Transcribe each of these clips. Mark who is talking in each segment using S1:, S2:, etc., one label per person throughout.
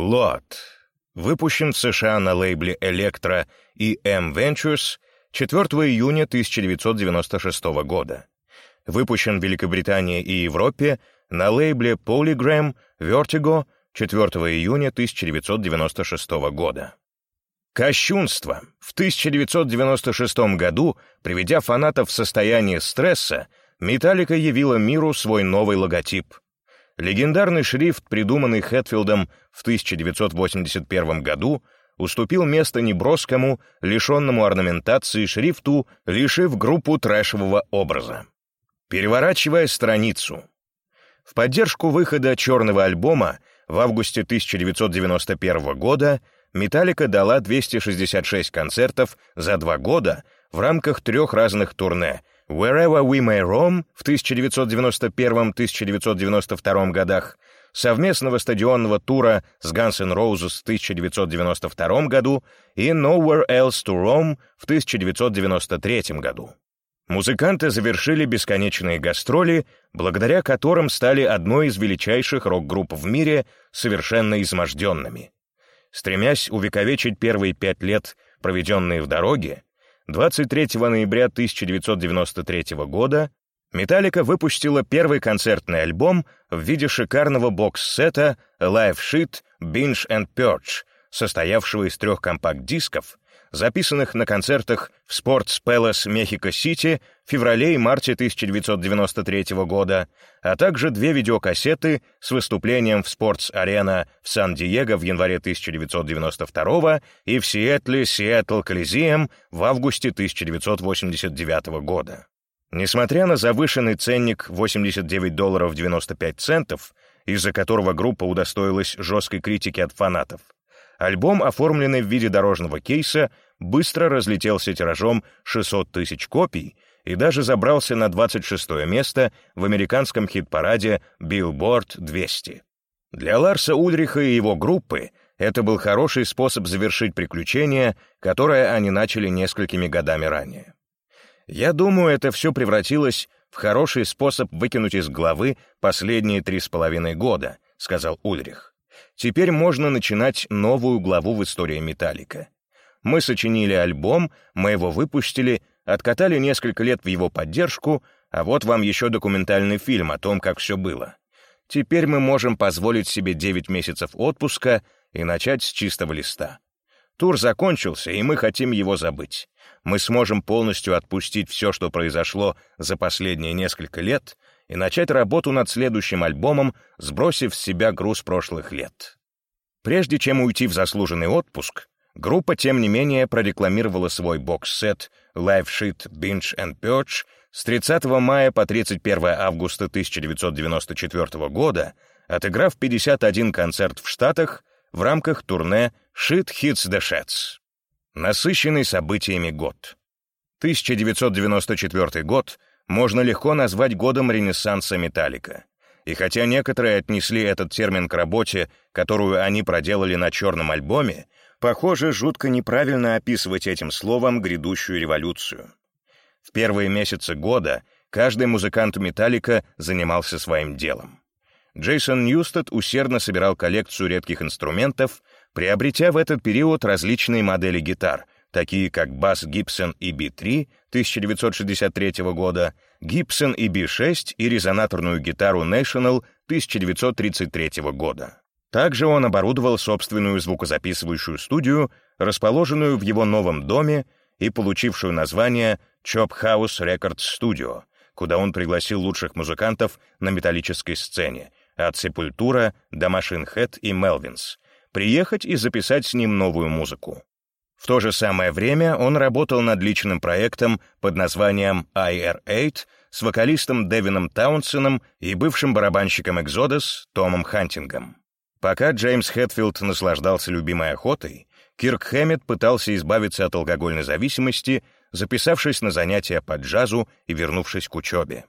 S1: Лот. Выпущен в США на лейбле Electra и M Ventures 4 июня 1996 года. Выпущен в Великобритании и Европе на лейбле Polygram Vertigo 4 июня 1996 года. Кощунство. В 1996 году, приведя фанатов в состояние стресса, Металлика явила миру свой новый логотип — Легендарный шрифт, придуманный Хэтфилдом в 1981 году, уступил место неброскому, лишенному орнаментации шрифту, лишив группу трэшевого образа. Переворачивая страницу. В поддержку выхода черного альбома в августе 1991 года Металлика дала 266 концертов за два года в рамках трех разных турне Wherever We May Roam в 1991-1992 годах, совместного стадионного тура с Guns N' Roses в 1992 году и Nowhere Else to Roam в 1993 году. Музыканты завершили бесконечные гастроли, благодаря которым стали одной из величайших рок-групп в мире, совершенно изможденными. Стремясь увековечить первые пять лет, проведенные в дороге, 23 ноября 1993 года Металлика выпустила первый концертный альбом в виде шикарного бокс-сета Live Shit, Binge and Purge, состоявшего из трех компакт-дисков, записанных на концертах в Sports Palace Мехико-Сити в феврале и марте 1993 года, а также две видеокассеты с выступлением в Sports Arena в Сан-Диего в январе 1992 и в Сиэтле Seattle Coliseum в августе 1989 года. Несмотря на завышенный ценник 89 долларов 95 центов, из-за которого группа удостоилась жесткой критики от фанатов, Альбом, оформленный в виде дорожного кейса, быстро разлетелся тиражом 600 тысяч копий и даже забрался на 26 место в американском хит-параде Billboard 200. Для Ларса Ульриха и его группы это был хороший способ завершить приключение, которое они начали несколькими годами ранее. Я думаю, это все превратилось в хороший способ выкинуть из головы последние три с половиной года, сказал Ульрих. Теперь можно начинать новую главу в истории Металлика. Мы сочинили альбом, мы его выпустили, откатали несколько лет в его поддержку, а вот вам еще документальный фильм о том, как все было. Теперь мы можем позволить себе 9 месяцев отпуска и начать с чистого листа. Тур закончился, и мы хотим его забыть. Мы сможем полностью отпустить все, что произошло за последние несколько лет, и начать работу над следующим альбомом, сбросив с себя груз прошлых лет. Прежде чем уйти в заслуженный отпуск, группа, тем не менее, прорекламировала свой бокс-сет Live Shit Binge and Purge с 30 мая по 31 августа 1994 года, отыграв 51 концерт в Штатах в рамках турне Shit Hits the Sheds. Насыщенный событиями год. 1994 год — можно легко назвать годом ренессанса металлика. И хотя некоторые отнесли этот термин к работе, которую они проделали на черном альбоме, похоже, жутко неправильно описывать этим словом грядущую революцию. В первые месяцы года каждый музыкант металлика занимался своим делом. Джейсон Ньюстед усердно собирал коллекцию редких инструментов, приобретя в этот период различные модели гитар — такие как бас Gibson EB3 1963 года, Gibson EB6 и резонаторную гитару National 1933 года. Также он оборудовал собственную звукозаписывающую студию, расположенную в его новом доме и получившую название Chop House Records Studio, куда он пригласил лучших музыкантов на металлической сцене, от Sepultura до Machine Head и Melvins, приехать и записать с ним новую музыку. В то же самое время он работал над личным проектом под названием IR-8 с вокалистом Дэвином Таунсеном и бывшим барабанщиком Exodus Томом Хантингом. Пока Джеймс Хэтфилд наслаждался любимой охотой, Кирк Хэммет пытался избавиться от алкогольной зависимости, записавшись на занятия по джазу и вернувшись к учебе.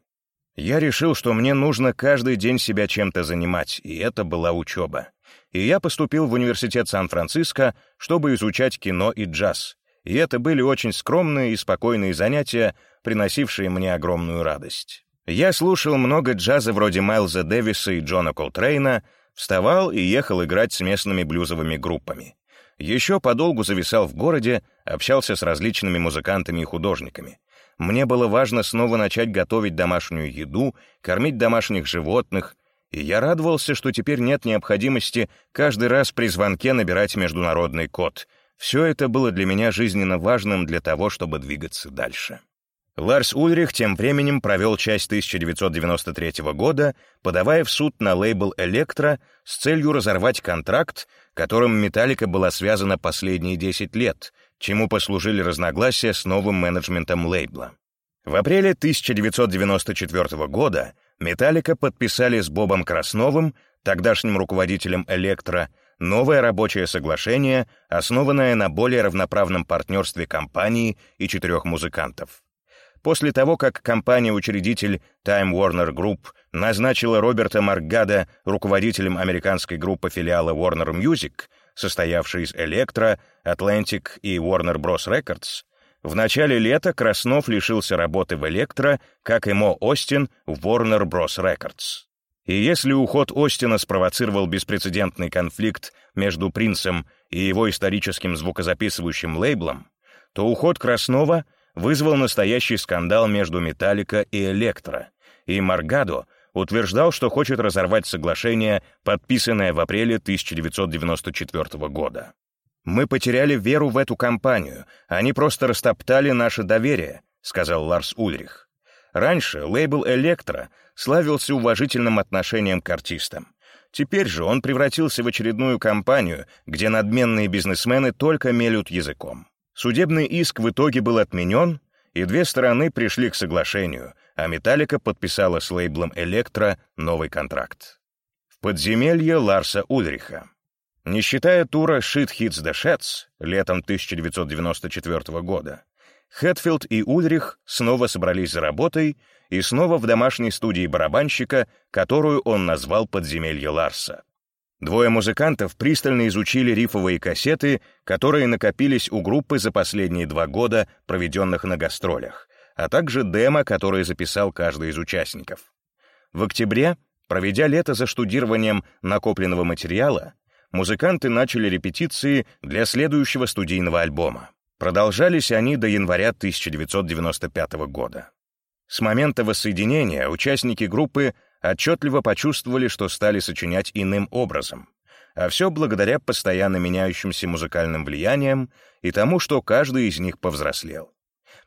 S1: Я решил, что мне нужно каждый день себя чем-то занимать, и это была учеба и я поступил в университет Сан-Франциско, чтобы изучать кино и джаз. И это были очень скромные и спокойные занятия, приносившие мне огромную радость. Я слушал много джаза вроде Майлза Дэвиса и Джона Колтрейна, Вставал и ехал играть с местными блюзовыми группами. Еще подолгу зависал в городе, общался с различными музыкантами и художниками. Мне было важно снова начать готовить домашнюю еду, кормить домашних животных, и я радовался, что теперь нет необходимости каждый раз при звонке набирать международный код. Все это было для меня жизненно важным для того, чтобы двигаться дальше. Ларс Ульрих тем временем провел часть 1993 года, подавая в суд на лейбл «Электро» с целью разорвать контракт, которым «Металлика» была связана последние 10 лет, чему послужили разногласия с новым менеджментом лейбла. В апреле 1994 года «Металлика» подписали с Бобом Красновым, тогдашним руководителем «Электро», новое рабочее соглашение, основанное на более равноправном партнерстве компании и четырех музыкантов. После того, как компания-учредитель Time Warner Group назначила Роберта Маргада руководителем американской группы филиала Warner Music, состоявшей из Electra, Atlantic и Warner Bros. Records, в начале лета Краснов лишился работы в Electra, как и Мо Остин в Warner Bros. Records. И если уход Остина спровоцировал беспрецедентный конфликт между Принцем и его историческим звукозаписывающим лейблом, то уход Краснова — вызвал настоящий скандал между Металлика и Электро, и Маргадо утверждал, что хочет разорвать соглашение, подписанное в апреле 1994 года. «Мы потеряли веру в эту компанию, они просто растоптали наше доверие», — сказал Ларс Ульрих. Раньше лейбл «Электро» славился уважительным отношением к артистам. Теперь же он превратился в очередную компанию, где надменные бизнесмены только мелют языком. Судебный иск в итоге был отменен, и две стороны пришли к соглашению, а «Металлика» подписала с лейблом «Электро» новый контракт. В подземелье Ларса Ульриха. Не считая тура «Shit Hits the Sheds» летом 1994 года, Хэтфилд и Ульрих снова собрались за работой и снова в домашней студии барабанщика, которую он назвал «Подземелье Ларса». Двое музыкантов пристально изучили рифовые кассеты, которые накопились у группы за последние два года, проведенных на гастролях, а также демо, которое записал каждый из участников. В октябре, проведя лето за штудированием накопленного материала, музыканты начали репетиции для следующего студийного альбома. Продолжались они до января 1995 года. С момента воссоединения участники группы отчетливо почувствовали, что стали сочинять иным образом, а все благодаря постоянно меняющимся музыкальным влияниям и тому, что каждый из них повзрослел.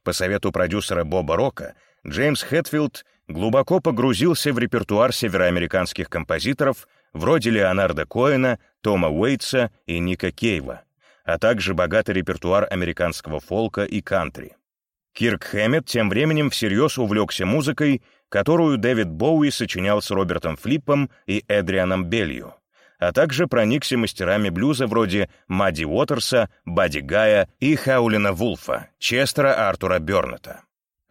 S1: По совету продюсера Боба Рока, Джеймс Хэтфилд глубоко погрузился в репертуар североамериканских композиторов вроде Леонарда Коэна, Тома Уэйтса и Ника Кейва, а также богатый репертуар американского фолка и кантри. Кирк Хэммет тем временем всерьез увлекся музыкой которую Дэвид Боуи сочинял с Робертом Флиппом и Эдрианом Белью, а также проникся мастерами блюза вроде Мадди Уотерса, Бадди Гая и Хаулина Вулфа, Честера Артура Бёрнета.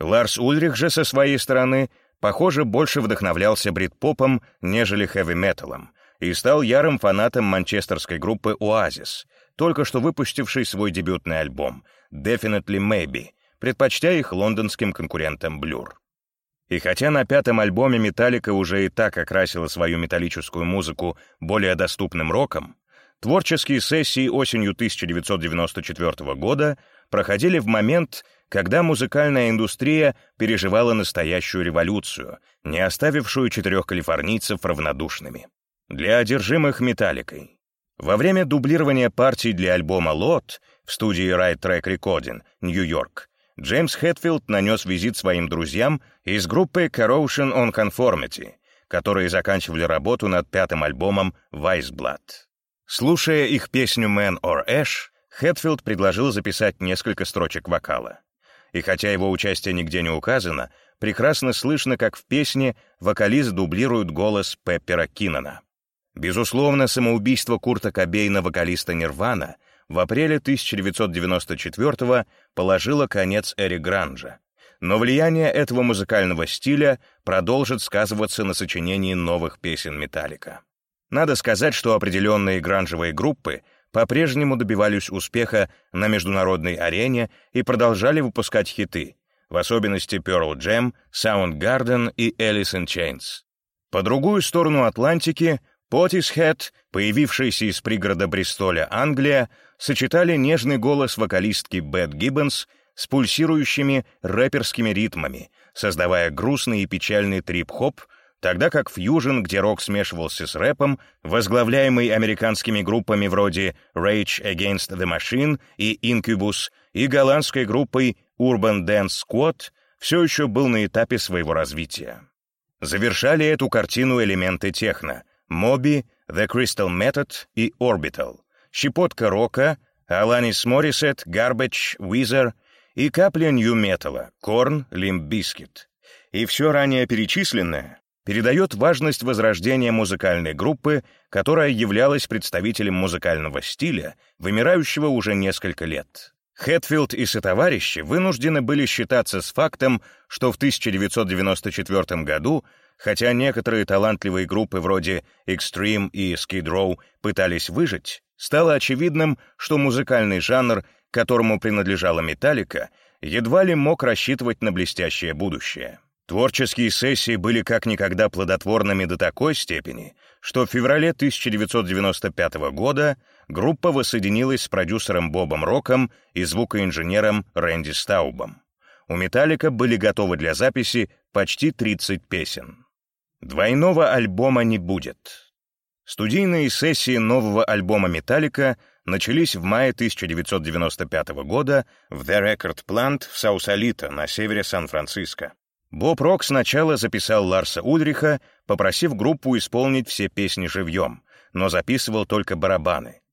S1: Ларс Ульрих же со своей стороны, похоже, больше вдохновлялся брит-попом, нежели хэви-металом, и стал ярым фанатом манчестерской группы «Оазис», только что выпустившей свой дебютный альбом «Definitely Maybe», предпочтя их лондонским конкурентам Blur. И хотя на пятом альбоме Металлика уже и так окрасила свою металлическую музыку более доступным роком, творческие сессии осенью 1994 года проходили в момент, когда музыкальная индустрия переживала настоящую революцию, не оставившую четырех калифорнийцев равнодушными. Для одержимых металликой. Во время дублирования партий для альбома «Лот» в студии Right Track Recording, Нью-Йорк, Джеймс Хэтфилд нанес визит своим друзьям из группы Corrosion on Conformity, которые заканчивали работу над пятым альбомом Weissblood. Слушая их песню Man or Ash, Хэтфилд предложил записать несколько строчек вокала. И хотя его участие нигде не указано, прекрасно слышно, как в песне вокалист дублирует голос Пеппера Киннона. Безусловно, самоубийство Курта Кобейна, вокалиста Нирвана, в апреле 1994 положила конец эре гранжа. Но влияние этого музыкального стиля продолжит сказываться на сочинении новых песен Металлика. Надо сказать, что определенные гранжевые группы по-прежнему добивались успеха на международной арене и продолжали выпускать хиты, в особенности Pearl Jam, Soundgarden и Alice in Chains. По другую сторону Атлантики Portishead, появившийся из пригорода Бристоля, Англия, сочетали нежный голос вокалистки Бет Гиббонс с пульсирующими рэперскими ритмами, создавая грустный и печальный трип-хоп, тогда как фьюжн, где рок смешивался с рэпом, возглавляемый американскими группами вроде Rage Against the Machine и Incubus, и голландской группой Urban Dance Squad, все еще был на этапе своего развития. Завершали эту картину элементы техно — Моби, The Crystal Method и Orbital, щепотка рока, Alanis Morissette, Garbage, Weezer и капля нью-металла, Limp Bizkit. И все ранее перечисленное передает важность возрождения музыкальной группы, которая являлась представителем музыкального стиля, вымирающего уже несколько лет. Хэтфилд и сотоварищи вынуждены были считаться с фактом, что в 1994 году Хотя некоторые талантливые группы вроде Extreme и Skid Row пытались выжить, стало очевидным, что музыкальный жанр, которому принадлежала «Металлика», едва ли мог рассчитывать на блестящее будущее. Творческие сессии были как никогда плодотворными до такой степени, что в феврале 1995 года группа воссоединилась с продюсером Бобом Роком и звукоинженером Рэнди Стаубом. У «Металлика» были готовы для записи почти 30 песен. Двойного альбома не будет. Студийные сессии нового альбома «Металлика» начались в мае 1995 года в The Record Plant в Саусалито на севере Сан-Франциско. Боб Рок сначала записал Ларса Ульриха, попросив группу исполнить все песни живьем, но записывал только барабаны.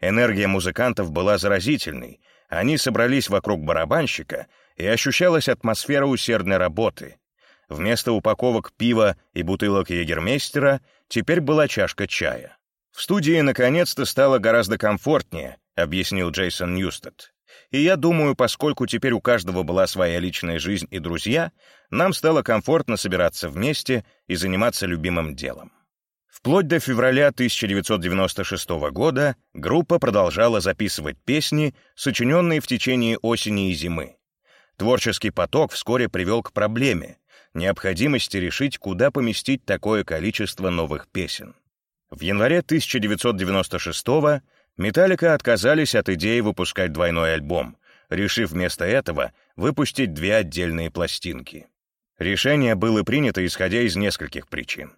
S1: Энергия музыкантов была заразительной, они собрались вокруг барабанщика, и ощущалась атмосфера усердной работы, Вместо упаковок пива и бутылок егермейстера теперь была чашка чая. «В студии наконец-то стало гораздо комфортнее», — объяснил Джейсон Ньюстед. «И я думаю, поскольку теперь у каждого была своя личная жизнь и друзья, нам стало комфортно собираться вместе и заниматься любимым делом». Вплоть до февраля 1996 года группа продолжала записывать песни, сочиненные в течение осени и зимы. Творческий поток вскоре привел к проблеме, необходимости решить, куда поместить такое количество новых песен. В январе 1996-го Металлика отказались от идеи выпускать двойной альбом, решив вместо этого выпустить две отдельные пластинки. Решение было принято исходя из нескольких причин.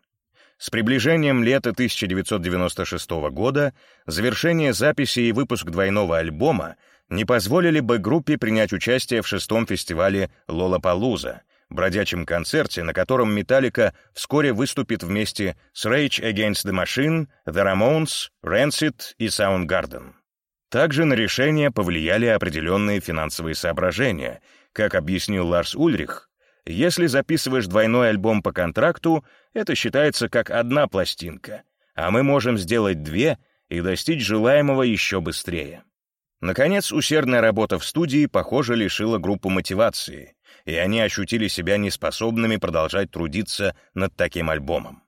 S1: С приближением лета 1996 года завершение записи и выпуск двойного альбома не позволили бы группе принять участие в шестом фестивале «Лолапалуза», бродячем концерте, на котором Металлика вскоре выступит вместе с Rage Against the Machine, The Ramones, Rancid и Soundgarden. Также на решение повлияли определенные финансовые соображения. Как объяснил Ларс Ульрих, если записываешь двойной альбом по контракту, это считается как одна пластинка, а мы можем сделать две и достичь желаемого еще быстрее. Наконец, усердная работа в студии, похоже, лишила группу мотивации, и они ощутили себя неспособными продолжать трудиться над таким альбомом.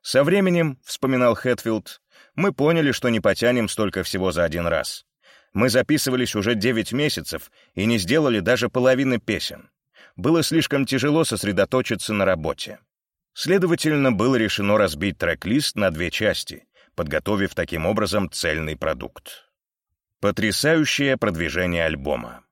S1: Со временем, вспоминал Хэтфилд, мы поняли, что не потянем столько всего за один раз. Мы записывались уже 9 месяцев и не сделали даже половины песен. Было слишком тяжело сосредоточиться на работе. Следовательно, было решено разбить трек-лист на две части, подготовив таким образом цельный продукт. Потрясающее продвижение альбома.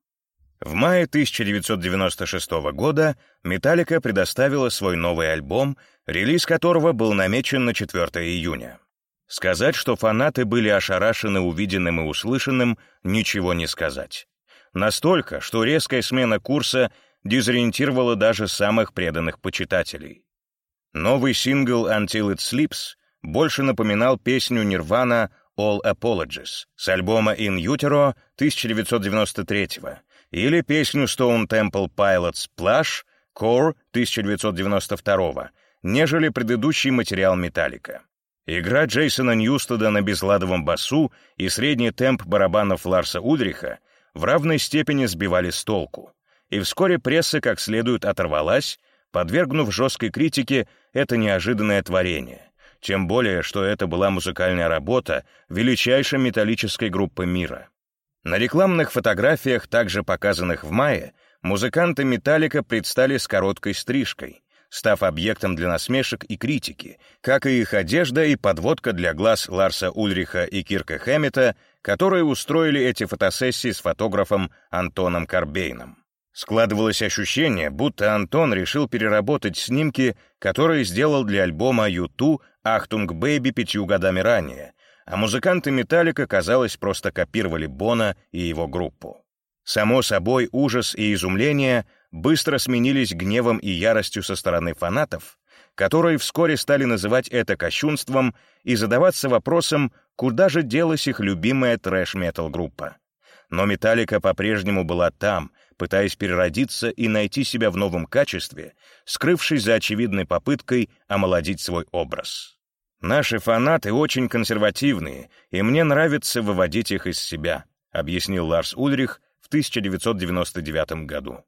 S1: В мае 1996 года Metallica предоставила свой новый альбом, релиз которого был намечен на 4 июня. Сказать, что фанаты были ошарашены увиденным и услышанным, ничего не сказать. Настолько, что резкая смена курса дезориентировала даже самых преданных почитателей. Новый сингл «Until It Sleeps» больше напоминал песню Nirvana «All Apologies» с альбома «In Utero» 1993 года, или песню Stone Temple Pilots «Plush» Core 1992 нежели предыдущий материал «Металлика». Игра Джейсона Ньюстеда на безладовом басу и средний темп барабанов Ларса Ульриха в равной степени сбивали с толку, и вскоре пресса как следует оторвалась, подвергнув жесткой критике это неожиданное творение, тем более, что это была музыкальная работа величайшей металлической группы мира. На рекламных фотографиях, также показанных в мае, музыканты «Металлика» предстали с короткой стрижкой, став объектом для насмешек и критики, как и их одежда и подводка для глаз Ларса Ульриха и Кирка Хэммета, которые устроили эти фотосессии с фотографом Антоном Корбейном. Складывалось ощущение, будто Антон решил переработать снимки, которые сделал для альбома U2 «Achtung Baby» пятью годами ранее, а музыканты «Metallica», казалось, просто копировали Боно и его группу. Само собой, ужас и изумление быстро сменились гневом и яростью со стороны фанатов, которые вскоре стали называть это кощунством и задаваться вопросом, куда же делась их любимая трэш-метал-группа. Но «Металлика» по-прежнему была там, пытаясь переродиться и найти себя в новом качестве, скрывшись за очевидной попыткой омолодить свой образ. «Наши фанаты очень консервативные, и мне нравится выводить их из себя», объяснил Ларс Ульрих в 1999 году.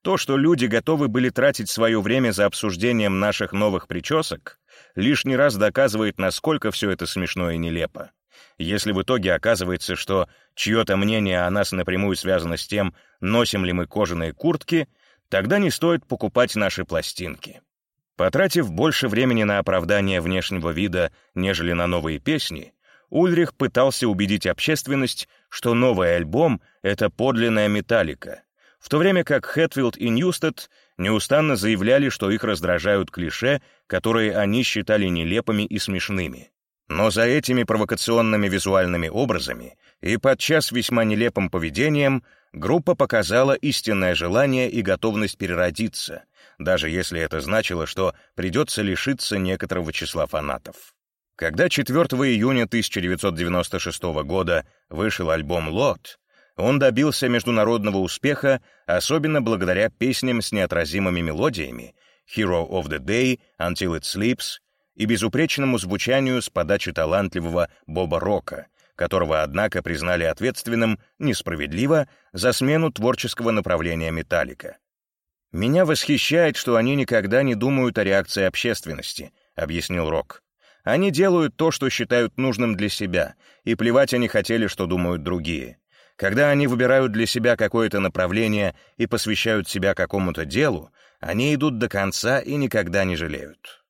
S1: То, что люди готовы были тратить свое время за обсуждением наших новых причесок, лишний раз доказывает, насколько все это смешно и нелепо. Если в итоге оказывается, что чье-то мнение о нас напрямую связано с тем, носим ли мы кожаные куртки, тогда не стоит покупать наши пластинки. Потратив больше времени на оправдание внешнего вида, нежели на новые песни, Ульрих пытался убедить общественность, что новый альбом — это подлинная металлика, в то время как Хэтфилд и Ньюстед неустанно заявляли, что их раздражают клише, которые они считали нелепыми и смешными. Но за этими провокационными визуальными образами и подчас весьма нелепым поведением группа показала истинное желание и готовность переродиться, даже если это значило, что придется лишиться некоторого числа фанатов. Когда 4 июня 1996 года вышел альбом «Лот», он добился международного успеха, особенно благодаря песням с неотразимыми мелодиями «Hero of the Day», «Until It Sleeps» и безупречному звучанию с подачи талантливого Боба Рока, которого, однако, признали ответственным, несправедливо, за смену творческого направления «Металлика». «Меня восхищает, что они никогда не думают о реакции общественности», — объяснил Рок. «Они делают то, что считают нужным для себя, и плевать они хотели, что думают другие. Когда они выбирают для себя какое-то направление и посвящают себя какому-то делу, они идут до конца и никогда не жалеют».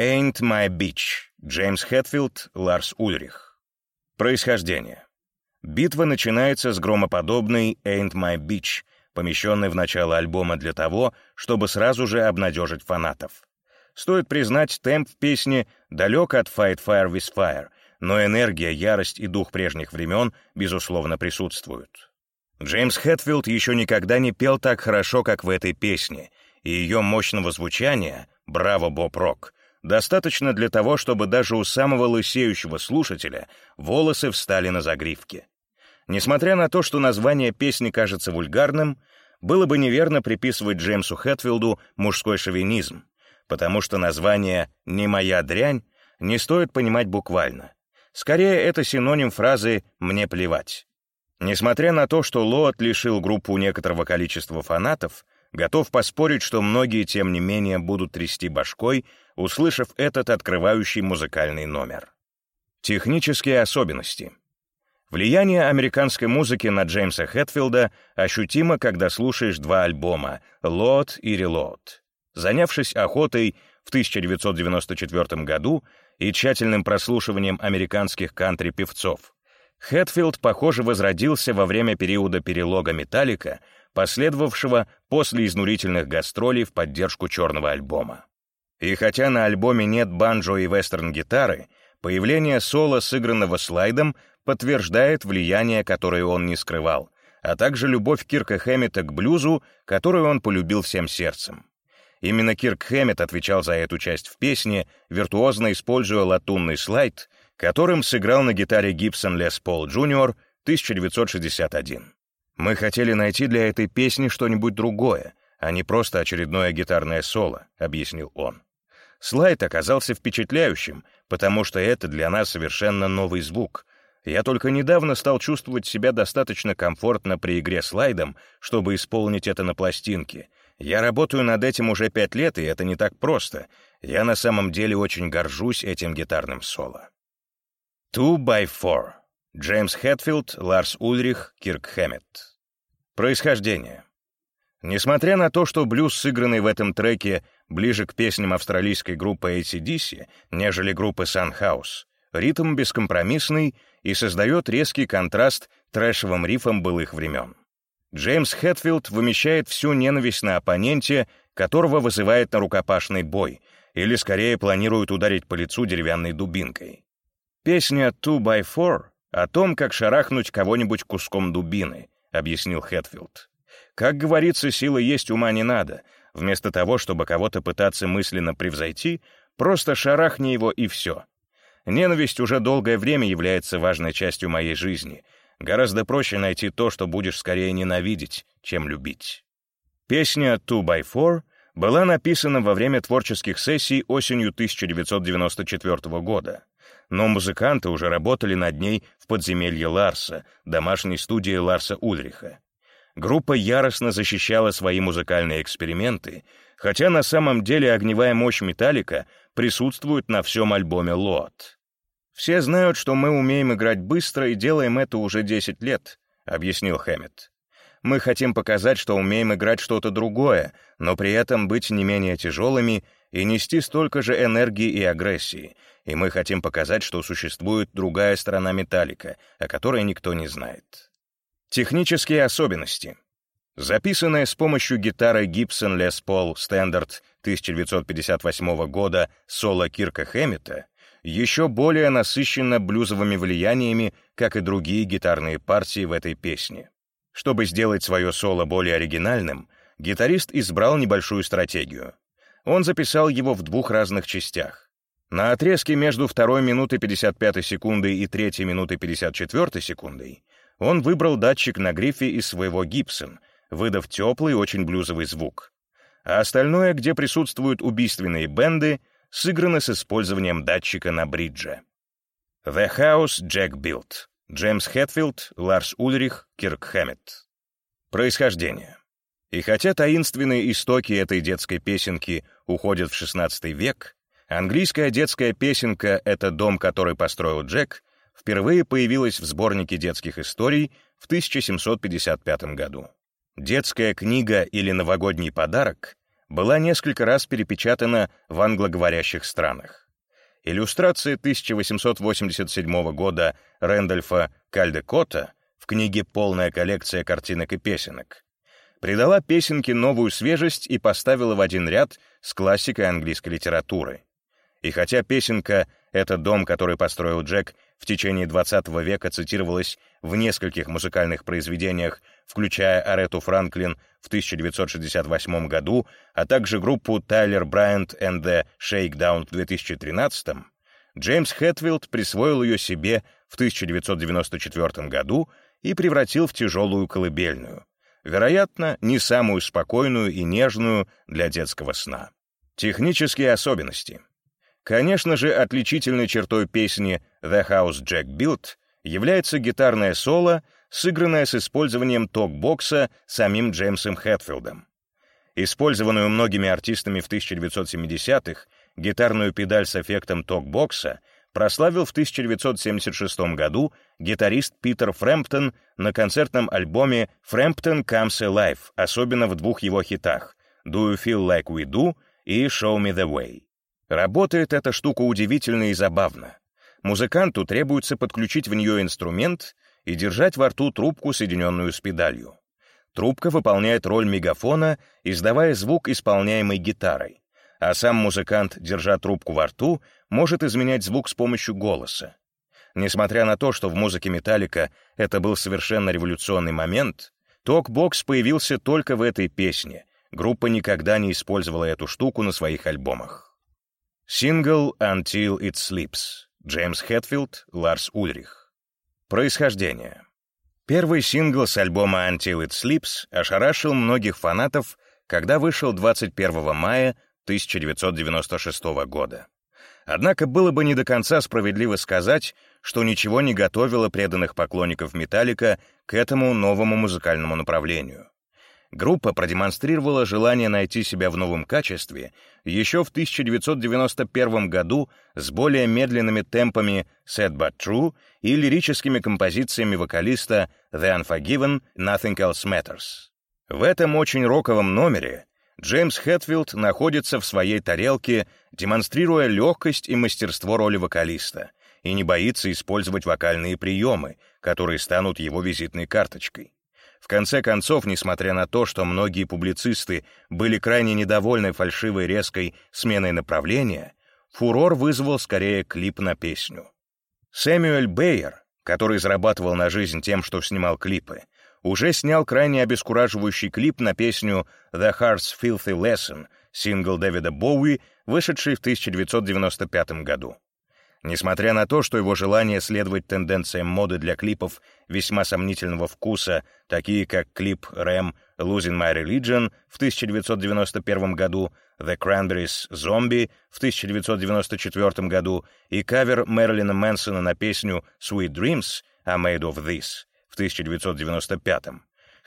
S1: Ain't My Bitch. Джеймс Хэтфилд, Ларс Ульрих. Происхождение. Битва начинается с громоподобной Ain't My Bitch, помещенной в начало альбома для того, чтобы сразу же обнадежить фанатов. Стоит признать, темп в песне далек от Fight Fire with Fire, но энергия, ярость и дух прежних времен, безусловно, присутствуют. Джеймс Хэтфилд еще никогда не пел так хорошо, как в этой песне, и ее мощного звучания «Браво, Боб Рок» достаточно для того, чтобы даже у самого лысеющего слушателя волосы встали на загривке. Несмотря на то, что название песни кажется вульгарным, было бы неверно приписывать Джеймсу Хэтфилду мужской шовинизм, потому что название «не моя дрянь» не стоит понимать буквально. Скорее, это синоним фразы «мне плевать». Несмотря на то, что Лоат лишил группу некоторого количества фанатов, готов поспорить, что многие, тем не менее, будут трясти башкой, услышав этот открывающий музыкальный номер. Технические особенности. Влияние американской музыки на Джеймса Хэтфилда ощутимо, когда слушаешь два альбома «Load» и «Reload». Занявшись охотой в 1994 году и тщательным прослушиванием американских кантри-певцов, Хэтфилд, похоже, возродился во время периода перелога «Металлика», последовавшего после изнурительных гастролей в поддержку черного альбома. И хотя на альбоме нет банджо и вестерн-гитары, появление соло, сыгранного слайдом, подтверждает влияние, которое он не скрывал, а также любовь Кирка Хэммета к блюзу, которую он полюбил всем сердцем. Именно Кирк Хэммет отвечал за эту часть в песне, виртуозно используя латунный слайд, которым сыграл на гитаре Гибсон Лес Пол Джуниор 1961. Мы хотели найти для этой песни что-нибудь другое, а не просто очередное гитарное соло», — объяснил он. Слайд оказался впечатляющим, потому что это для нас совершенно новый звук. Я только недавно стал чувствовать себя достаточно комфортно при игре слайдом, чтобы исполнить это на пластинке. Я работаю над этим уже пять лет, и это не так просто. Я на самом деле очень горжусь этим гитарным соло. Two by Four. Джеймс Хэтфилд, Ларс Ульрих, Кирк Хэммет. Происхождение. Несмотря на то, что блюз, сыгранный в этом треке, ближе к песням австралийской группы ACDC, нежели группы Sunhouse. Ритм бескомпромиссный и создает резкий контраст трэшевым рифам былых времен. Джеймс Хэтфилд вымещает всю ненависть на оппоненте, которого вызывает на рукопашный бой, или скорее планирует ударить по лицу деревянной дубинкой. Песня «Two by Four» о том, как шарахнуть кого-нибудь куском дубины, объяснил Хэтфилд. Как говорится, силы есть, ума не надо. Вместо того, чтобы кого-то пытаться мысленно превзойти, просто шарахни его и все. Ненависть уже долгое время является важной частью моей жизни — Гораздо проще найти то, что будешь скорее ненавидеть, чем любить. Песня «Two by Four» была написана во время творческих сессий осенью 1994 года, но музыканты уже работали над ней в подземелье Ларса, домашней студии Ларса Ульриха. Группа яростно защищала свои музыкальные эксперименты, хотя на самом деле огневая мощь «Металлика» присутствует на всем альбоме «Лот». «Все знают, что мы умеем играть быстро и делаем это уже 10 лет», — объяснил Хэммет. «Мы хотим показать, что умеем играть что-то другое, но при этом быть не менее тяжелыми и нести столько же энергии и агрессии, и мы хотим показать, что существует другая сторона металлика, о которой никто не знает». Технические особенности. Записанная с помощью гитары Gibson Les Paul Standard 1958 года соло Кирка Хэммета еще более насыщена блюзовыми влияниями, как и другие гитарные партии в этой песне. Чтобы сделать свое соло более оригинальным, гитарист избрал небольшую стратегию. Он записал его в двух разных частях. На отрезке между 2 минутой 55 секундой и 3 минутой 54 секундой он выбрал датчик на грифе из своего Гибсон, выдав теплый, очень блюзовый звук. А остальное, где присутствуют убийственные бенды, сыграно с использованием датчика на бридже. The House Jack Built. Джеймс Хэтфилд, Ларс Ульрих, Кирк Хэммет. Происхождение. И хотя таинственные истоки этой детской песенки уходят в XVI век, английская детская песенка «Это дом, который построил Джек» впервые появилась в сборнике детских историй в 1755 году. Детская книга или новогодний подарок была несколько раз перепечатана в англоговорящих странах. Иллюстрация 1887 года Рэндольфа Кальдекота в книге «Полная коллекция картинок и песенок» придала песенке новую свежесть и поставила в один ряд с классикой английской литературы. И хотя песенка «Это дом, который построил Джек» в течение XX века цитировалась в нескольких музыкальных произведениях, включая Арету Франклин в 1968 году, а также группу Тайлер Брайант and the Shakedown в 2013, Джеймс Хэтфилд присвоил ее себе в 1994 году и превратил в тяжелую колыбельную, вероятно, не самую спокойную и нежную для детского сна. Технические особенности — Конечно же, отличительной чертой песни «The House Jack Built» является гитарное соло, сыгранное с использованием ток-бокса самим Джеймсом Хэтфилдом. Использованную многими артистами в 1970-х, гитарную педаль с эффектом ток-бокса прославил в 1976 году гитарист Питер Фрэмптон на концертном альбоме «Фрэмптон Comes Alive», особенно в двух его хитах «Do You Feel Like We Do» и «Show Me The Way». Работает эта штука удивительно и забавно. Музыканту требуется подключить в нее инструмент и держать во рту трубку, соединенную с педалью. Трубка выполняет роль мегафона, издавая звук, исполняемый гитарой, а сам музыкант, держа трубку во рту, может изменять звук с помощью голоса. Несмотря на то, что в музыке Металлика это был совершенно революционный момент, токбокс появился только в этой песне. Группа никогда не использовала эту штуку на своих альбомах. Сингл «Until It Sleeps» Джеймс Хэтфилд, Ларс Ульрих. Происхождение. Первый сингл с альбома «Until It Sleeps» ошарашил многих фанатов, когда вышел 21 мая 1996 года. Однако было бы не до конца справедливо сказать, что ничего не готовило преданных поклонников «Металлика» к этому новому музыкальному направлению. Группа продемонстрировала желание найти себя в новом качестве еще в 1991 году с более медленными темпами «Sad But True» и лирическими композициями вокалиста «The Unforgiven» «Nothing Else Matters». В этом очень роковом номере Джеймс Хэтфилд находится в своей тарелке, демонстрируя легкость и мастерство роли вокалиста, и не боится использовать вокальные приемы, которые станут его визитной карточкой. В конце концов, несмотря на то, что многие публицисты были крайне недовольны фальшивой резкой сменой направления, фурор вызвал скорее клип на песню. Сэмюэль Бейер, который зарабатывал на жизнь тем, что снимал клипы, уже снял крайне обескураживающий клип на песню «The Heart's Filthy Lesson», сингл Дэвида Боуи, вышедший в 1995 году. Несмотря на то, что его желание следовать тенденциям моды для клипов весьма сомнительного вкуса, такие как клип Рэм «Losing My Religion» в 1991 году, The Cranberries «Zombie» в 1994 году и кавер Мэрилина Мэнсона на песню «Sweet Dreams» «I'm Made of This» в 1995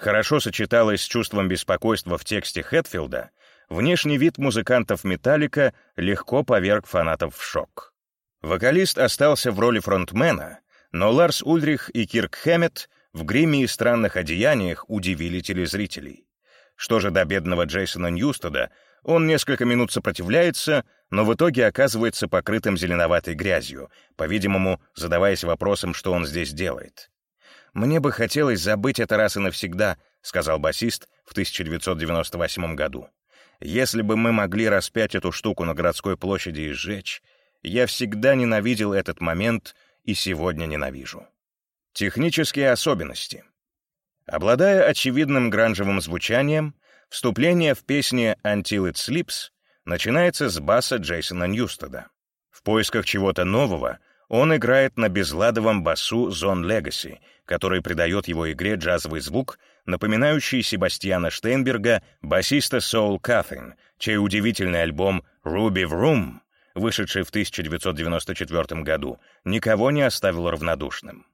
S1: хорошо сочеталось с чувством беспокойства в тексте Хэтфилда, внешний вид музыкантов «Металлика» легко поверг фанатов в шок. Вокалист остался в роли фронтмена, но Ларс Ульрих и Кирк Хэммет в гриме и странных одеяниях удивили телезрителей. Что же до бедного Джейсона Ньюстеда, он несколько минут сопротивляется, но в итоге оказывается покрытым зеленоватой грязью, по-видимому, задаваясь вопросом, что он здесь делает. «Мне бы хотелось забыть это раз и навсегда», — сказал басист в 1998 году. «Если бы мы могли распять эту штуку на городской площади и сжечь, я всегда ненавидел этот момент и сегодня ненавижу. Технические особенности. Обладая очевидным гранжевым звучанием, вступление в песне «Until It Sleeps» начинается с баса Джейсона Ньюстеда. В поисках чего-то нового он играет на безладовом басу Zone Legacy, который придает его игре джазовый звук, напоминающий Себастьяна Штейнберга, басиста Soul Catherine, чей удивительный альбом «Ruby в Room» вышедший в 1994 году, никого не оставил равнодушным.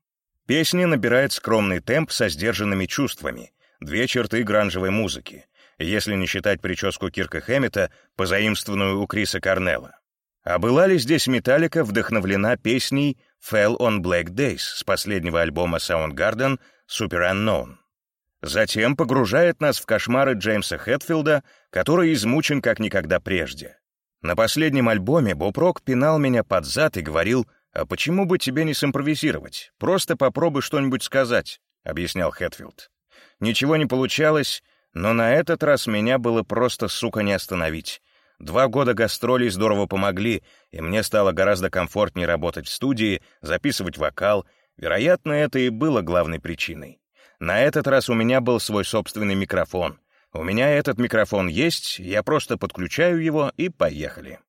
S1: Песня набирает скромный темп со сдержанными чувствами, две черты гранжевой музыки, если не считать прическу Кирка Хэммета, позаимствованную у Криса Корнелла. А была ли здесь Металлика вдохновлена песней «Fell on Black Days» с последнего альбома Soundgarden «Super Unknown»? Затем погружает нас в кошмары Джеймса Хэтфилда, который измучен как никогда прежде. На последнем альбоме Боб Рок пинал меня под зад и говорил, «А почему бы тебе не симпровизировать? Просто попробуй что-нибудь сказать», — объяснял Хэтфилд. Ничего не получалось, но на этот раз меня было просто, сука, не остановить. Два года гастролей здорово помогли, и мне стало гораздо комфортнее работать в студии, записывать вокал. Вероятно, это и было главной причиной. На этот раз у меня был свой собственный микрофон — у меня этот микрофон есть, я просто подключаю его и поехали.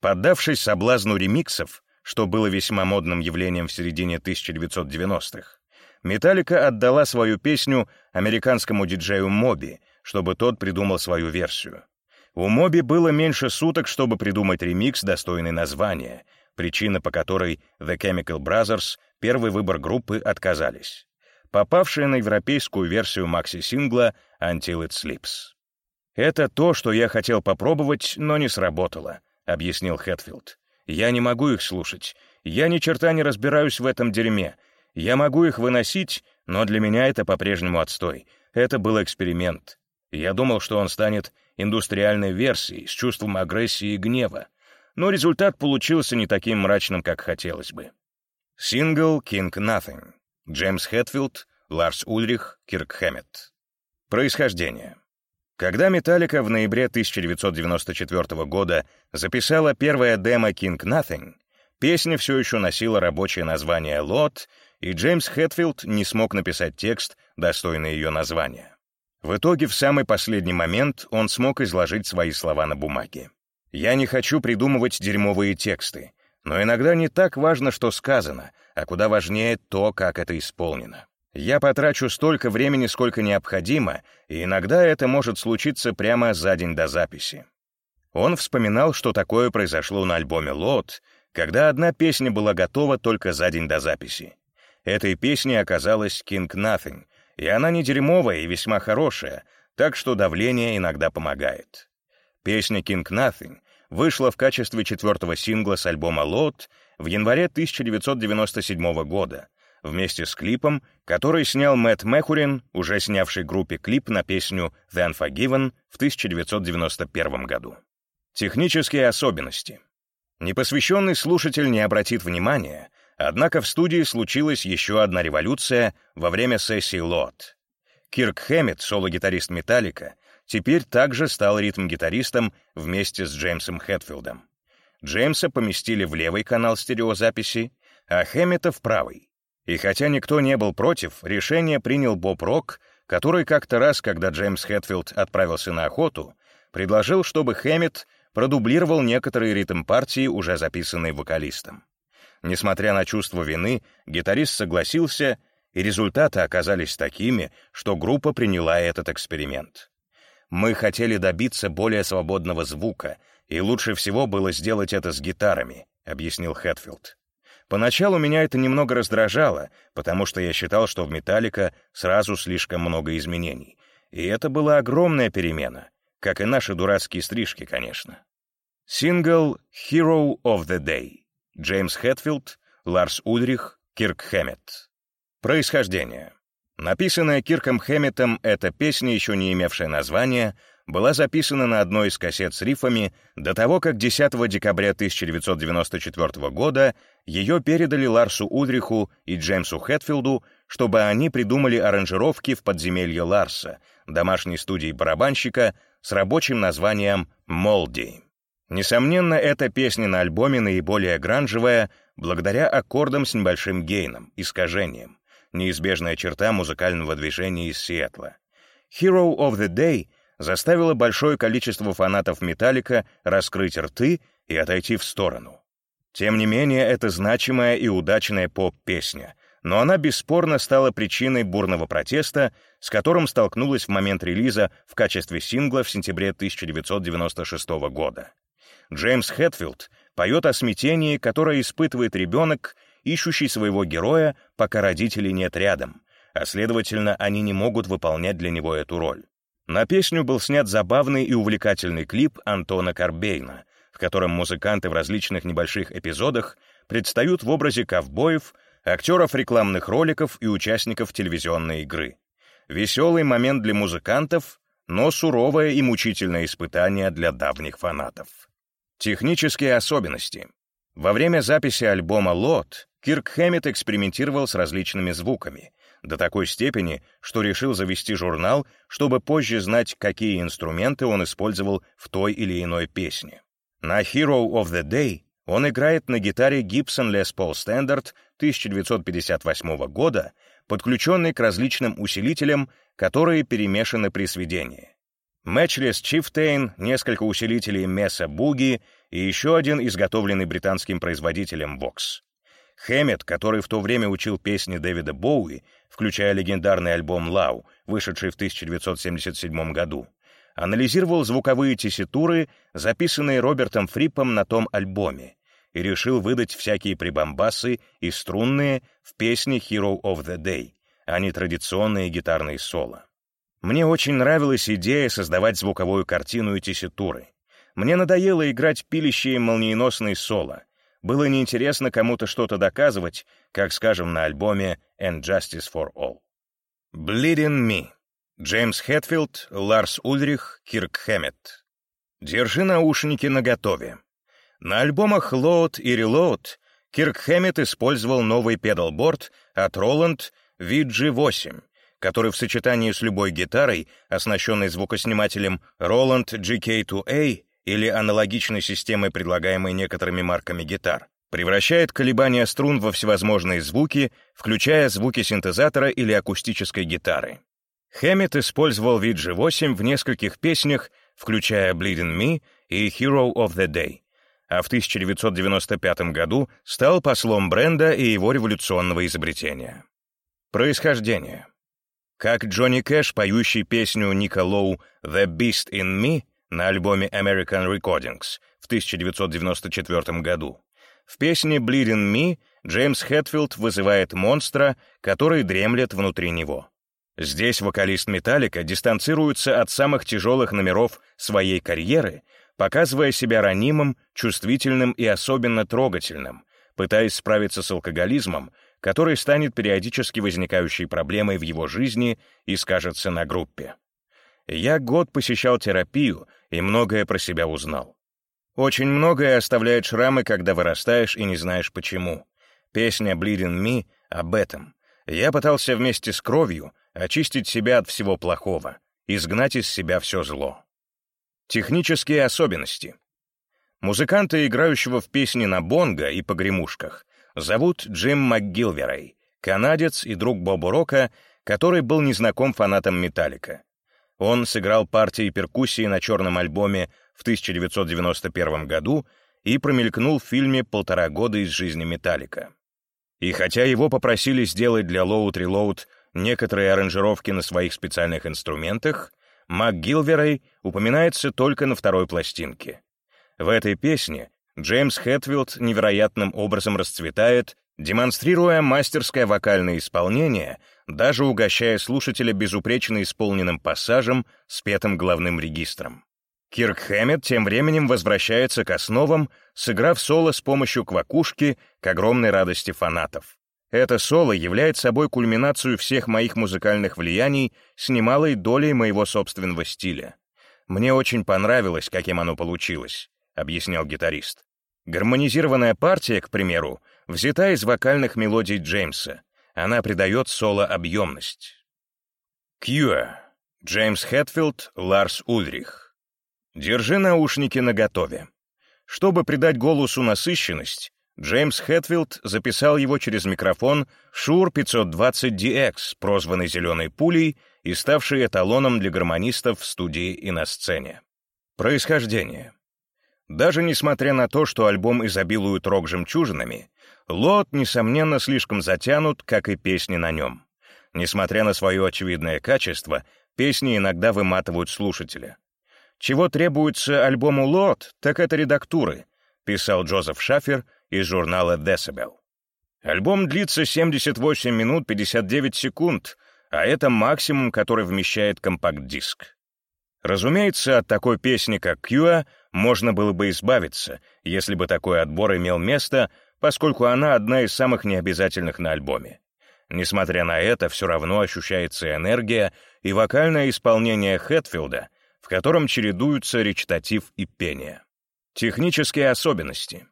S1: Поддавшись соблазну ремиксов, что было весьма модным явлением в середине 1990-х, Металлика отдала свою песню американскому диджею Моби, чтобы тот придумал свою версию. У Моби было меньше суток, чтобы придумать ремикс, достойный названия, причина по которой The Chemical Brothers, первый выбор группы, отказались попавшая на европейскую версию макси-сингла «Until It Sleeps». «Это то, что я хотел попробовать, но не сработало», — объяснил Хэтфилд. «Я не могу их слушать. Я ни черта не разбираюсь в этом дерьме. Я могу их выносить, но для меня это по-прежнему отстой. Это был эксперимент. Я думал, что он станет индустриальной версией с чувством агрессии и гнева. Но результат получился не таким мрачным, как хотелось бы. Сингл «King Nothing» Джеймс Хэтфилд, Ларс Ульрих, Кирк Хэммет. Происхождение. Когда Металлика в ноябре 1994 года записала первое демо «King Nothing», песня все еще носила рабочее название «Lot», и Джеймс Хэтфилд не смог написать текст, достойный ее названия. В итоге, в самый последний момент, он смог изложить свои слова на бумаге. «Я не хочу придумывать дерьмовые тексты. Но иногда не так важно, что сказано, а куда важнее то, как это исполнено. Я потрачу столько времени, сколько необходимо, и иногда это может случиться прямо за день до записи. Он вспоминал, что такое произошло на альбоме «Лот», когда одна песня была готова только за день до записи. Этой песней оказалась «King Nothing», и она не дерьмовая и весьма хорошая, так что давление иногда помогает. Песня «King Nothing» вышла в качестве четвертого сингла с альбома «Load» в январе 1997 года, вместе с клипом, который снял Мэтт Мэхурин, уже снявший группе клип на песню «The Unforgiven» в 1991 году. Технические особенности. Непосвященный слушатель не обратит внимания, однако в студии случилась еще одна революция во время сессии «Лот». Кирк Хэммит, соло-гитарист «Металлика», теперь также стал ритм-гитаристом вместе с Джеймсом Хэтфилдом. Джеймса поместили в левый канал стереозаписи, а Хэммита — в правый. И хотя никто не был против, решение принял Боб Рок, который как-то раз, когда Джеймс Хэтфилд отправился на охоту, предложил, чтобы Хэммит продублировал некоторые ритм-партии, уже записанные вокалистом. Несмотря на чувство вины, гитарист согласился, и результаты оказались такими, что группа приняла этот эксперимент. Мы хотели добиться более свободного звука, и лучше всего было сделать это с гитарами, объяснил Хэтфилд. Поначалу меня это немного раздражало, потому что я считал, что в «Металлика» сразу слишком много изменений. И это была огромная перемена, как и наши дурацкие стрижки, конечно. Сингл «Hero of the Day» Джеймс Хэтфилд, Ларс Ульрих, Кирк Хэммет. Происхождение. Написанная Кирком Хэмметом, эта песня, еще не имевшая названия, была записана на одной из кассет с рифами до того, как 10 декабря 1994 года ее передали Ларсу Удриху и Джеймсу Хэтфилду, чтобы они придумали аранжировки в подземелье Ларса, домашней студии барабанщика с рабочим названием «Молди». Несомненно, эта песня на альбоме наиболее гранжевая, благодаря аккордам с небольшим гейном, искажением, неизбежная черта музыкального движения из Сиэтла. «Hero of the Day» заставила большое количество фанатов «Металлика» раскрыть рты и отойти в сторону. Тем не менее, это значимая и удачная поп-песня, но она бесспорно стала причиной бурного протеста, с которым столкнулась в момент релиза в качестве сингла в сентябре 1996 года. Джеймс Хэтфилд поет о смятении, которое испытывает ребенок, ищущий своего героя, пока родителей нет рядом, а следовательно, они не могут выполнять для него эту роль. На песню был снят забавный и увлекательный клип Антона Карбейна, в котором музыканты в различных небольших эпизодах предстают в образе ковбоев, актеров рекламных роликов и участников телевизионной игры. Веселый момент для музыкантов, но суровое и мучительное испытание для давних фанатов. Технические особенности. Во время записи альбома «Лот» Кирк Хэммит экспериментировал с различными звуками, до такой степени, что решил завести журнал, чтобы позже знать, какие инструменты он использовал в той или иной песне. На «Hero of the Day» он играет на гитаре Gibson Les Paul Standard 1958 года, подключенный к различным усилителям, которые перемешаны при сведении. Matchless Chieftain, несколько усилителей Mesa Boogie и еще один, изготовленный британским производителем Vox. Хэммет, который в то время учил песни Дэвида Боуи, включая легендарный альбом «Лау», вышедший в 1977 году, анализировал звуковые тесситуры, записанные Робертом Фриппом на том альбоме, и решил выдать всякие прибамбасы и струнные в песне «Hero of the Day», а не традиционные гитарные соло. Мне очень нравилась идея создавать звуковую картину и тесситуры. Мне надоело играть пилищие молниеносные соло. Было неинтересно кому-то что-то доказывать, как, скажем, на альбоме «And Justice for All». «Bleeding Me» Джеймс Хэтфилд, Ларс Ульрих, Кирк Хэммет. Держи наушники наготове. На альбомах Load и Reload Кирк Хэммет использовал новый педалборд от Roland VG8, который в сочетании с любой гитарой, оснащенной звукоснимателем Roland GK2A или аналогичной системой, предлагаемой некоторыми марками гитар, превращает колебания струн во всевозможные звуки, включая звуки синтезатора или акустической гитары. Хэммит использовал VG8 в нескольких песнях, включая Bleeding Me и Hero of the Day, а в 1995 году стал послом бренда и его революционного изобретения. Происхождение. Как Джонни Кэш, поющий песню Ника Лоу «The Beast in Me» на альбоме American Recordings в 1994 году. В песне «Bleeding Me» Джеймс Хэтфилд вызывает монстра, который дремлет внутри него. Здесь вокалист «Металлика» дистанцируется от самых тяжелых номеров своей карьеры, показывая себя ранимым, чувствительным и особенно трогательным, пытаясь справиться с алкоголизмом, который станет периодически возникающей проблемой в его жизни и скажется на группе. Я год посещал терапию и многое про себя узнал. Очень многое оставляет шрамы, когда вырастаешь и не знаешь почему. Песня «Bleeding Me» об этом. Я пытался вместе с кровью очистить себя от всего плохого, изгнать из себя все зло. Технические особенности. Музыканта, играющего в песне на бонго и погремушках, зовут Джим МакГилверей, канадец и друг Боба Рока, который был незнаком фанатам «Металлика». Он сыграл партии перкуссии на черном альбоме в 1991 году и промелькнул в фильме «Полтора года из жизни Металлика». И хотя его попросили сделать для Load Reload некоторые аранжировки на своих специальных инструментах, МакГилверей упоминается только на второй пластинке. В этой песне Джеймс Хэтфилд невероятным образом расцветает, демонстрируя мастерское вокальное исполнение, даже угощая слушателя безупречно исполненным пассажем, спетым главным регистром. Кирк Хэммет тем временем возвращается к основам, сыграв соло с помощью квакушки к огромной радости фанатов. Это соло является собой кульминацию всех моих музыкальных влияний с немалой долей моего собственного стиля. Мне очень понравилось, каким оно получилось, объяснял гитарист. Гармонизированная партия, к примеру, взята из вокальных мелодий Джеймса. Она придает соло объемность. Кьюа. Джеймс Хэтфилд, Ларс Ульрих. Держи наушники наготове. Чтобы придать голосу насыщенность, Джеймс Хэтфилд записал его через микрофон Shure 520DX, прозванный «зеленой пулей» и ставший эталоном для гармонистов в студии и на сцене. Происхождение. Даже несмотря на то, что альбом изобилует рок-жемчужинами, лот, несомненно, слишком затянут, как и песни на нем. Несмотря на свое очевидное качество, песни иногда выматывают слушателя. Чего требуется альбому «Лот», так это редактуры, писал Джозеф Шафер из журнала Decibel. Альбом длится 78 минут 59 секунд, а это максимум, который вмещает компакт-диск. Разумеется, от такой песни, как «Кьюа», можно было бы избавиться, если бы такой отбор имел место, поскольку она одна из самых необязательных на альбоме. Несмотря на это, все равно ощущается энергия, и вокальное исполнение Хэтфилда в котором чередуются речитатив и пение. Технические особенности.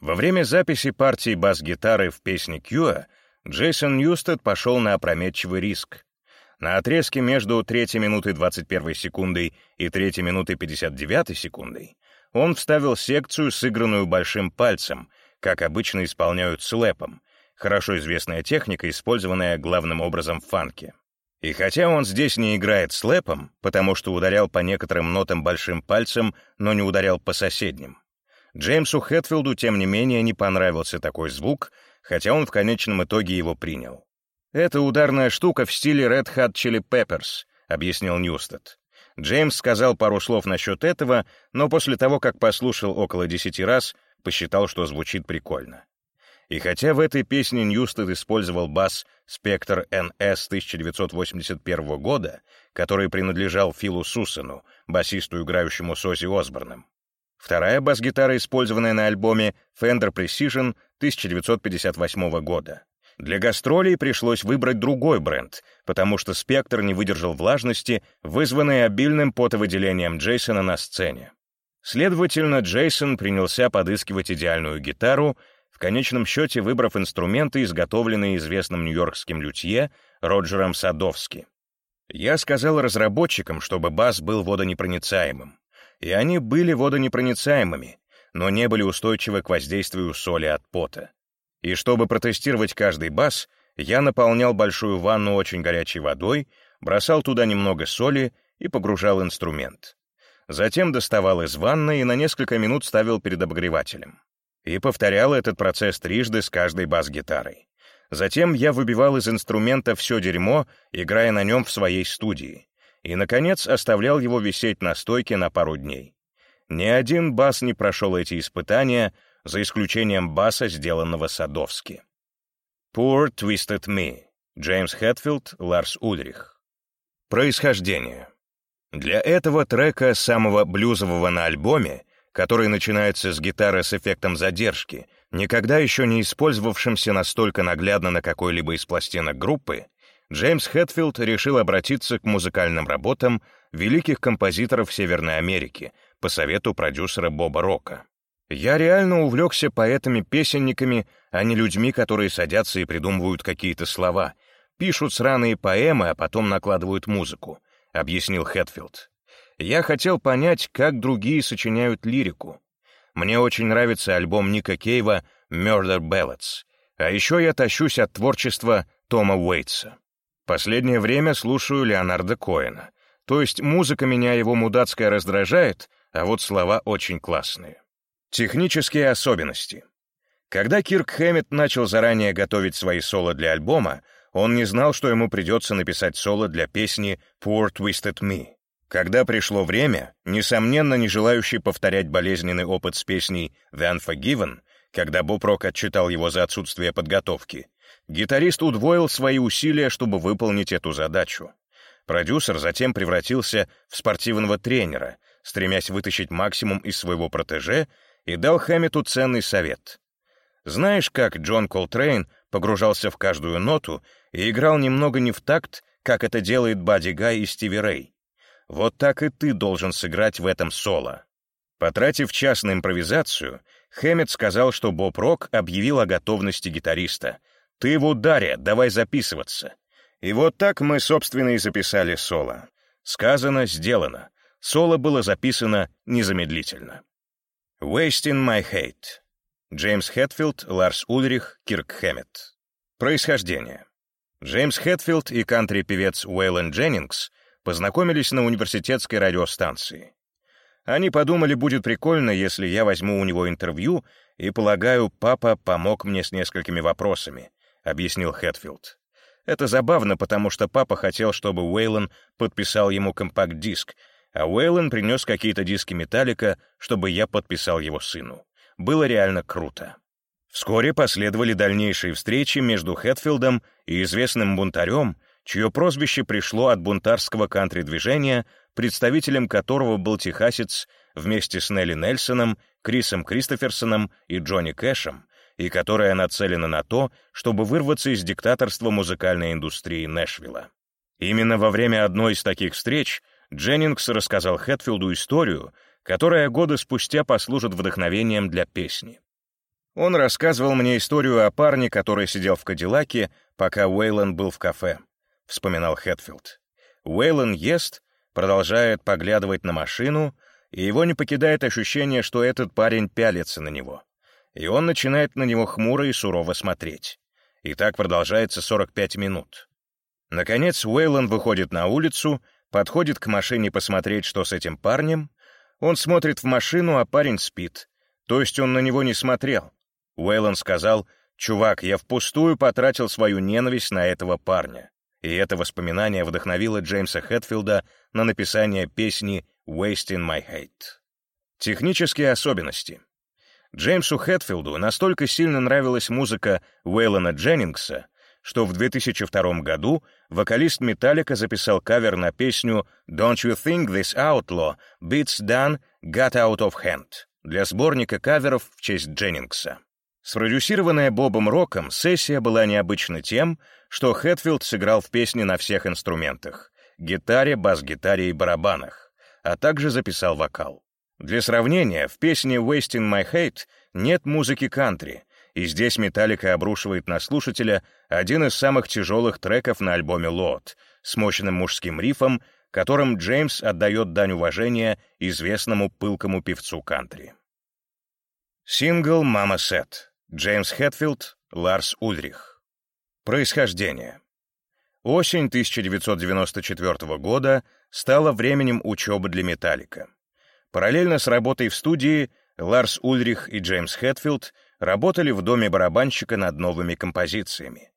S1: Во время записи партии бас-гитары в песне Кьюа Джейсон Ньюстед пошел на опрометчивый риск. На отрезке между 3 минутой 21 секундой и 3 минутой 59 секундой он вставил секцию, сыгранную большим пальцем, как обычно исполняют слэпом, хорошо известная техника, использованная главным образом в фанке. И хотя он здесь не играет слэпом, потому что ударял по некоторым нотам большим пальцем, но не ударял по соседним, Джеймсу Хэтфилду, тем не менее, не понравился такой звук, хотя он в конечном итоге его принял. «Это ударная штука в стиле Red Hot Chili Peppers», — объяснил Ньюстед. Джеймс сказал пару слов насчет этого, но после того, как послушал около десяти раз, посчитал, что звучит прикольно. И хотя в этой песне Ньюстед использовал бас Spectre NS 1981 года, который принадлежал Филу Сусану, басисту, играющему с Оззи Осборном, вторая бас-гитара, использованная на альбоме Fender Precision 1958 года. Для гастролей пришлось выбрать другой бренд, потому что спектр не выдержал влажности, вызванной обильным потовыделением Джейсона на сцене. Следовательно, Джейсон принялся подыскивать идеальную гитару, конечном счете выбрав инструменты, изготовленные известным нью-йоркским лютье Роджером Садовски. Я сказал разработчикам, чтобы бас был водонепроницаемым. И они были водонепроницаемыми, но не были устойчивы к воздействию соли от пота. И чтобы протестировать каждый бас, я наполнял большую ванну очень горячей водой, бросал туда немного соли и погружал инструмент. Затем доставал из ванны и на несколько минут ставил перед обогревателем и повторял этот процесс трижды с каждой бас-гитарой. Затем я выбивал из инструмента все дерьмо, играя на нем в своей студии, и, наконец, оставлял его висеть на стойке на пару дней. Ни один бас не прошел эти испытания, за исключением баса, сделанного Садовски. «Poor Twisted Me» Джеймс Хэтфилд, Ларс Ульрих. Происхождение. Для этого трека, самого блюзового на альбоме, который начинается с гитары с эффектом задержки, Никогда еще не использовавшимся настолько наглядно на какой-либо из пластинок группы, Джеймс Хэтфилд решил обратиться к музыкальным работам великих композиторов Северной Америки по совету продюсера Боба Рока. Я реально увлекся поэтами-песенниками, а не людьми, которые садятся и придумывают какие-то слова, пишут сраные поэмы, а потом накладывают музыку, — объяснил Хэтфилд. Я хотел понять, как другие сочиняют лирику. Мне очень нравится альбом Ника Кейва «Murder Ballads», а еще я тащусь от творчества Тома Уэйтса. Последнее время слушаю Леонарда Коэна. То есть музыка меня его мудацкая раздражает, а вот слова очень классные. Технические особенности. Когда Кирк Хэммет начал заранее готовить свои соло для альбома, он не знал, что ему придется написать соло для песни «Poor Twisted Me». Когда пришло время, несомненно, не желающий повторять болезненный опыт с песней «The Unforgiven», когда Боб Рок отчитал его за отсутствие подготовки, гитарист удвоил свои усилия, чтобы выполнить эту задачу. Продюсер затем превратился в спортивного тренера, стремясь вытащить максимум из своего протеже и дал Хэммету ценный совет. Знаешь, как Джон Колтрейн погружался в каждую ноту и играл немного не в такт, как это делает Бадди Гай и Стиви Рэй? Вот так и ты должен сыграть в этом соло. Потратив час на импровизацию, Хэммет сказал, что Боб Рок объявил о готовности гитариста. «Ты в ударе, давай записываться». И вот так мы, собственно, и записали соло. Сказано, сделано. Соло было записано незамедлительно. Wasting My Hate. Джеймс Хэтфилд, Ларс Ульрих, Кирк Хэммет. Происхождение. Джеймс Хэтфилд и кантри-певец Уэйлен Дженнингс познакомились на университетской радиостанции. Они подумали, будет прикольно, если я возьму у него интервью, и, полагаю, папа помог мне с несколькими вопросами, — объяснил Хэтфилд. Это забавно, потому что папа хотел, чтобы Уэйлен подписал ему компакт-диск, а Уэйлен принес какие-то диски Металлика, чтобы я подписал его сыну. Было реально круто. Вскоре последовали дальнейшие встречи между Хэтфилдом и известным бунтарем, чье прозвище пришло от бунтарского кантри-движения, представителем которого был техасец вместе с Нелли Нельсоном, Крисом Кристоферсоном и Джонни Кэшем, и которая нацелена на то, чтобы вырваться из диктаторства музыкальной индустрии Нэшвилла. Именно во время одной из таких встреч Дженнингс рассказал Хэтфилду историю, которая годы спустя послужит вдохновением для песни. Он рассказывал мне историю о парне, который сидел в Кадиллаке, пока Уэйлон был в кафе, — вспоминал Хэтфилд. Уэйлон ест, продолжает поглядывать на машину, и его не покидает ощущение, что этот парень пялится на него. И он начинает на него хмуро и сурово смотреть. И так продолжается 45 минут. Наконец Уэйлон выходит на улицу, подходит к машине посмотреть, что с этим парнем. Он смотрит в машину, а парень спит. То есть он на него не смотрел. Уэйлон сказал, «Чувак, я впустую потратил свою ненависть на этого парня». И это воспоминание вдохновило Джеймса Хэтфилда на написание песни «Wasting My Hate». Технические особенности. Джеймсу Хэтфилду настолько сильно нравилась музыка Уэйлона Дженнингса, что в 2002 году вокалист Металлика записал кавер на песню «Don't You Think This Outlaw Beats Done Got Out of Hand» для сборника каверов в честь Дженнингса. Спродюсированная Бобом Роком, сессия была необычна тем, что Хэтфилд сыграл в песне на всех инструментах — гитаре, бас-гитаре и барабанах, а также записал вокал. Для сравнения, в песне «Wasting My Hate» нет музыки кантри, и здесь Металлика обрушивает на слушателя один из самых тяжелых треков на альбоме «Лот» с мощным мужским рифом, которым Джеймс отдает дань уважения известному пылкому певцу кантри. Сингл «Мама Сет» Джеймс Хэтфилд, Ларс Ульрих. Происхождение. Осень 1994 года стала временем учебы для Металлика. Параллельно с работой в студии Ларс Ульрих и Джеймс Хэтфилд работали в доме барабанщика над новыми композициями.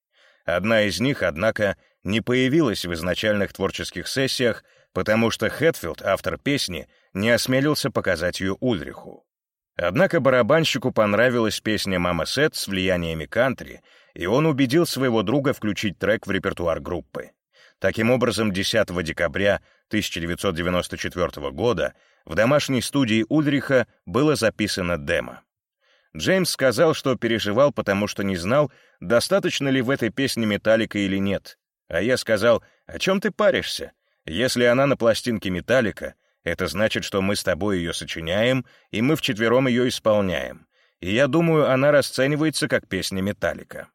S1: Одна из них, однако, не появилась в изначальных творческих сессиях, потому что Хэтфилд, автор песни, не осмелился показать ее Ульриху. Однако барабанщику понравилась песня «Мама Сет» с влияниями кантри, и он убедил своего друга включить трек в репертуар группы. Таким образом, 10 декабря 1994 года в домашней студии Ульриха было записано демо. Джеймс сказал, что переживал, потому что не знал, достаточно ли в этой песне металлика или нет. А я сказал, о чем ты паришься? Если она на пластинке металлика, это значит, что мы с тобой ее сочиняем, и мы вчетвером ее исполняем. И я думаю, она расценивается как песня металлика.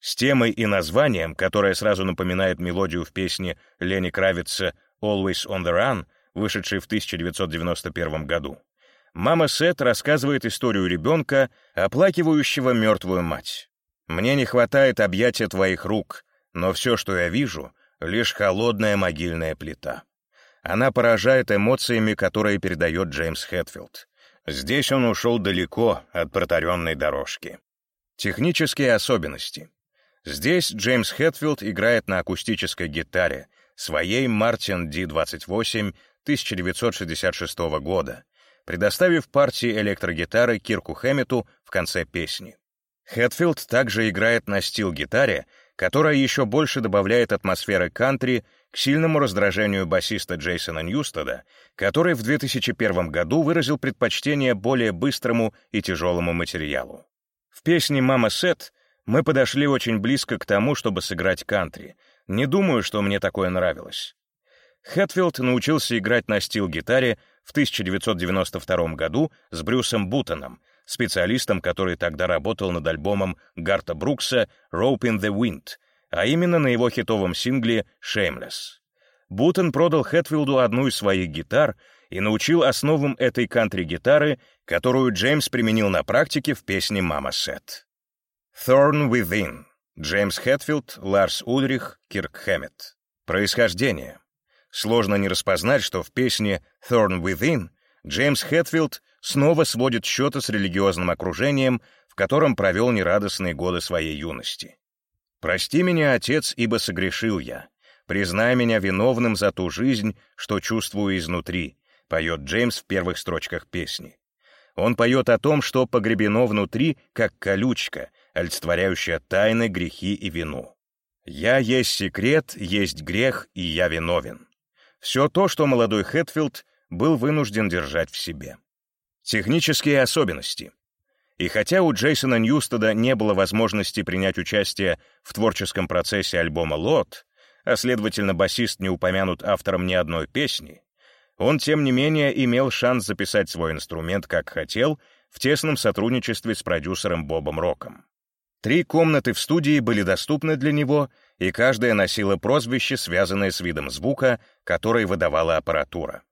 S1: С темой и названием, которое сразу напоминает мелодию в песне Лени Кравица «Always on the Run», вышедшей в 1991 году, мама Сет рассказывает историю ребенка, оплакивающего мертвую мать. «Мне не хватает объятия твоих рук, но все, что я вижу, — лишь холодная могильная плита». Она поражает эмоциями, которые передает Джеймс Хэтфилд. Здесь он ушел далеко от протаренной дорожки. Технические особенности. Здесь Джеймс Хэтфилд играет на акустической гитаре, своей Martin D28 1966 года, предоставив партии электрогитары Кирку Хэммету в конце песни. Хэтфилд также играет на стил-гитаре, которая еще больше добавляет атмосферы кантри к сильному раздражению басиста Джейсона Ньюстеда, который в 2001 году выразил предпочтение более быстрому и тяжелому материалу. В песне «Мама Сет» мы подошли очень близко к тому, чтобы сыграть кантри. Не думаю, что мне такое нравилось. Хэтфилд научился играть на стил-гитаре в 1992 году с Брюсом Бутоном, специалистом, который тогда работал над альбомом Гарта Брукса «Rope in the Wind», а именно на его хитовом сингле «Shameless». Бутон продал Хэтфилду одну из своих гитар и научил основам этой кантри-гитары, которую Джеймс применил на практике в песне «Мама Сет». «Thorn Within» Джеймс Хэтфилд, Ларс Ульрих, Кирк Хэммет. Происхождение. Сложно не распознать, что в песне «Thorn Within» Джеймс Хэтфилд снова сводит счеты с религиозным окружением, в котором провел нерадостные годы своей юности. «Прости меня, Отец, ибо согрешил я. Признай меня виновным за ту жизнь, что чувствую изнутри», поет Джеймс в первых строчках песни. Он поет о том, что погребено внутри, как колючка, олицетворяющая тайны, грехи и вину. «Я есть секрет, есть грех, и я виновен». Все то, что молодой Хэтфилд был вынужден держать в себе. Технические особенности. И хотя у Джейсона Ньюстеда не было возможности принять участие в творческом процессе альбома «Лот», а следовательно, басист не упомянут автором ни одной песни, он, тем не менее, имел шанс записать свой инструмент как хотел в тесном сотрудничестве с продюсером Бобом Роком. Три комнаты в студии были доступны для него, и каждая носила прозвище, связанное с видом звука, который выдавала аппаратура.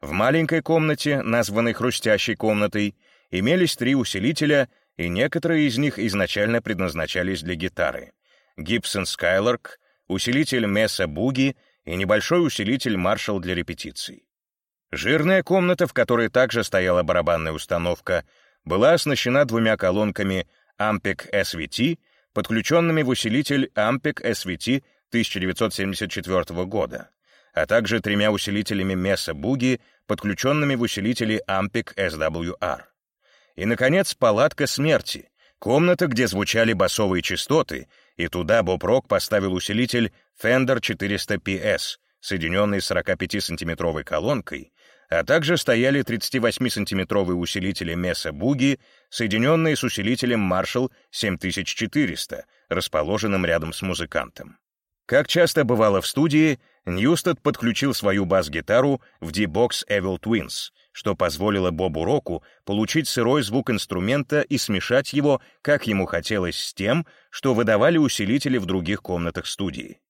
S1: В маленькой комнате, названной «хрустящей комнатой», имелись три усилителя, и некоторые из них изначально предназначались для гитары. Gibson Skylark, усилитель Mesa Boogie и небольшой усилитель Marshall для репетиций. Жирная комната, в которой также стояла барабанная установка, была оснащена двумя колонками Ampeg SVT, подключенными в усилитель Ampeg SVT 1974 года, а также тремя усилителями Mesa Boogie, подключенными в усилители Ampeg SWR. И, наконец, палатка смерти, комната, где звучали басовые частоты, и туда Боб Рок поставил усилитель Fender 400 PS, соединенный 45-сантиметровой колонкой, а также стояли 38-сантиметровые усилители Меса Буги, соединенные с усилителем Marshall 7400, расположенным рядом с музыкантом. Как часто бывало в студии, Ньюстед подключил свою бас-гитару в D-Box Evil Twins, что позволило Бобу Року получить сырой звук инструмента и смешать его, как ему хотелось, с тем, что выдавали усилители в других комнатах студии.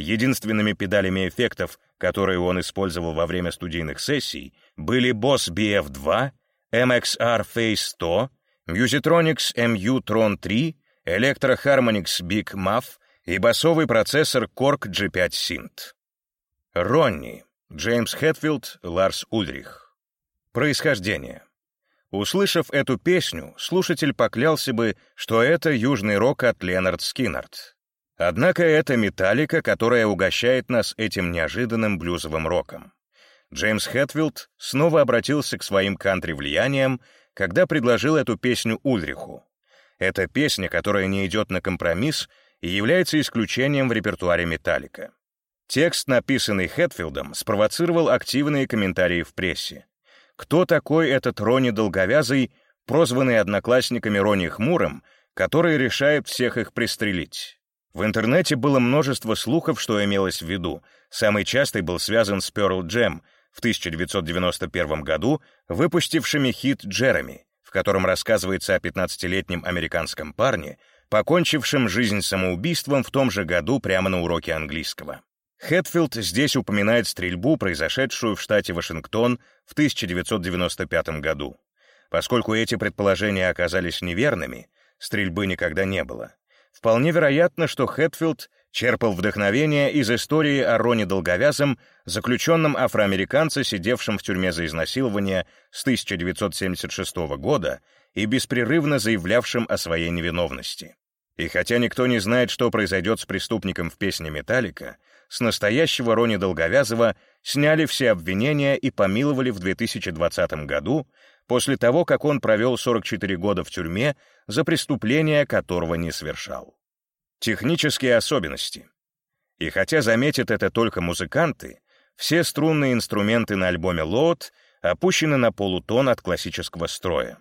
S1: Единственными педалями эффектов, которые он использовал во время студийных сессий, были Boss BF2, MXR Phase 100, Musitronics MU Tron 3, Electro Harmonix Big Muff и басовый процессор Korg G5 Synth. Ронни, Джеймс Хэтфилд, Ларс Ульрих. Происхождение. Услышав эту песню, слушатель поклялся бы, что это южный рок от Ленард Скиннард. Однако это металлика, которая угощает нас этим неожиданным блюзовым роком. Джеймс Хэтфилд снова обратился к своим кантри-влияниям, когда предложил эту песню Ульриху. Это песня, которая не идет на компромисс и является исключением в репертуаре Металлика. Текст, написанный Хэтфилдом, спровоцировал активные комментарии в прессе. Кто такой этот Ронни Долговязый, прозванный одноклассниками Ронни Хмурым, который решает всех их пристрелить. В интернете было множество слухов, что имелось в виду. Самый частый был связан с Pearl Jam в 1991 году, выпустившими хит «Джереми», в котором рассказывается о 15-летнем американском парне, покончившем жизнь самоубийством в том же году прямо на уроке английского. Хэтфилд здесь упоминает стрельбу, произошедшую в штате Вашингтон в 1995 году. Поскольку эти предположения оказались неверными, стрельбы никогда не было. Вполне вероятно, что Хэтфилд черпал вдохновение из истории о Роне Долговязом, заключенном афроамериканце, сидевшем в тюрьме за изнасилование с 1976 года и беспрерывно заявлявшим о своей невиновности. И хотя никто не знает, что произойдет с преступником в песне «Металлика», с настоящего Рони Долговязова сняли все обвинения и помиловали в 2020 году, после того, как он провел 44 года в тюрьме за преступление, которого не совершал. Технические особенности. И хотя заметят это только музыканты, все струнные инструменты на альбоме «Лоуд» опущены на полутон от классического строя.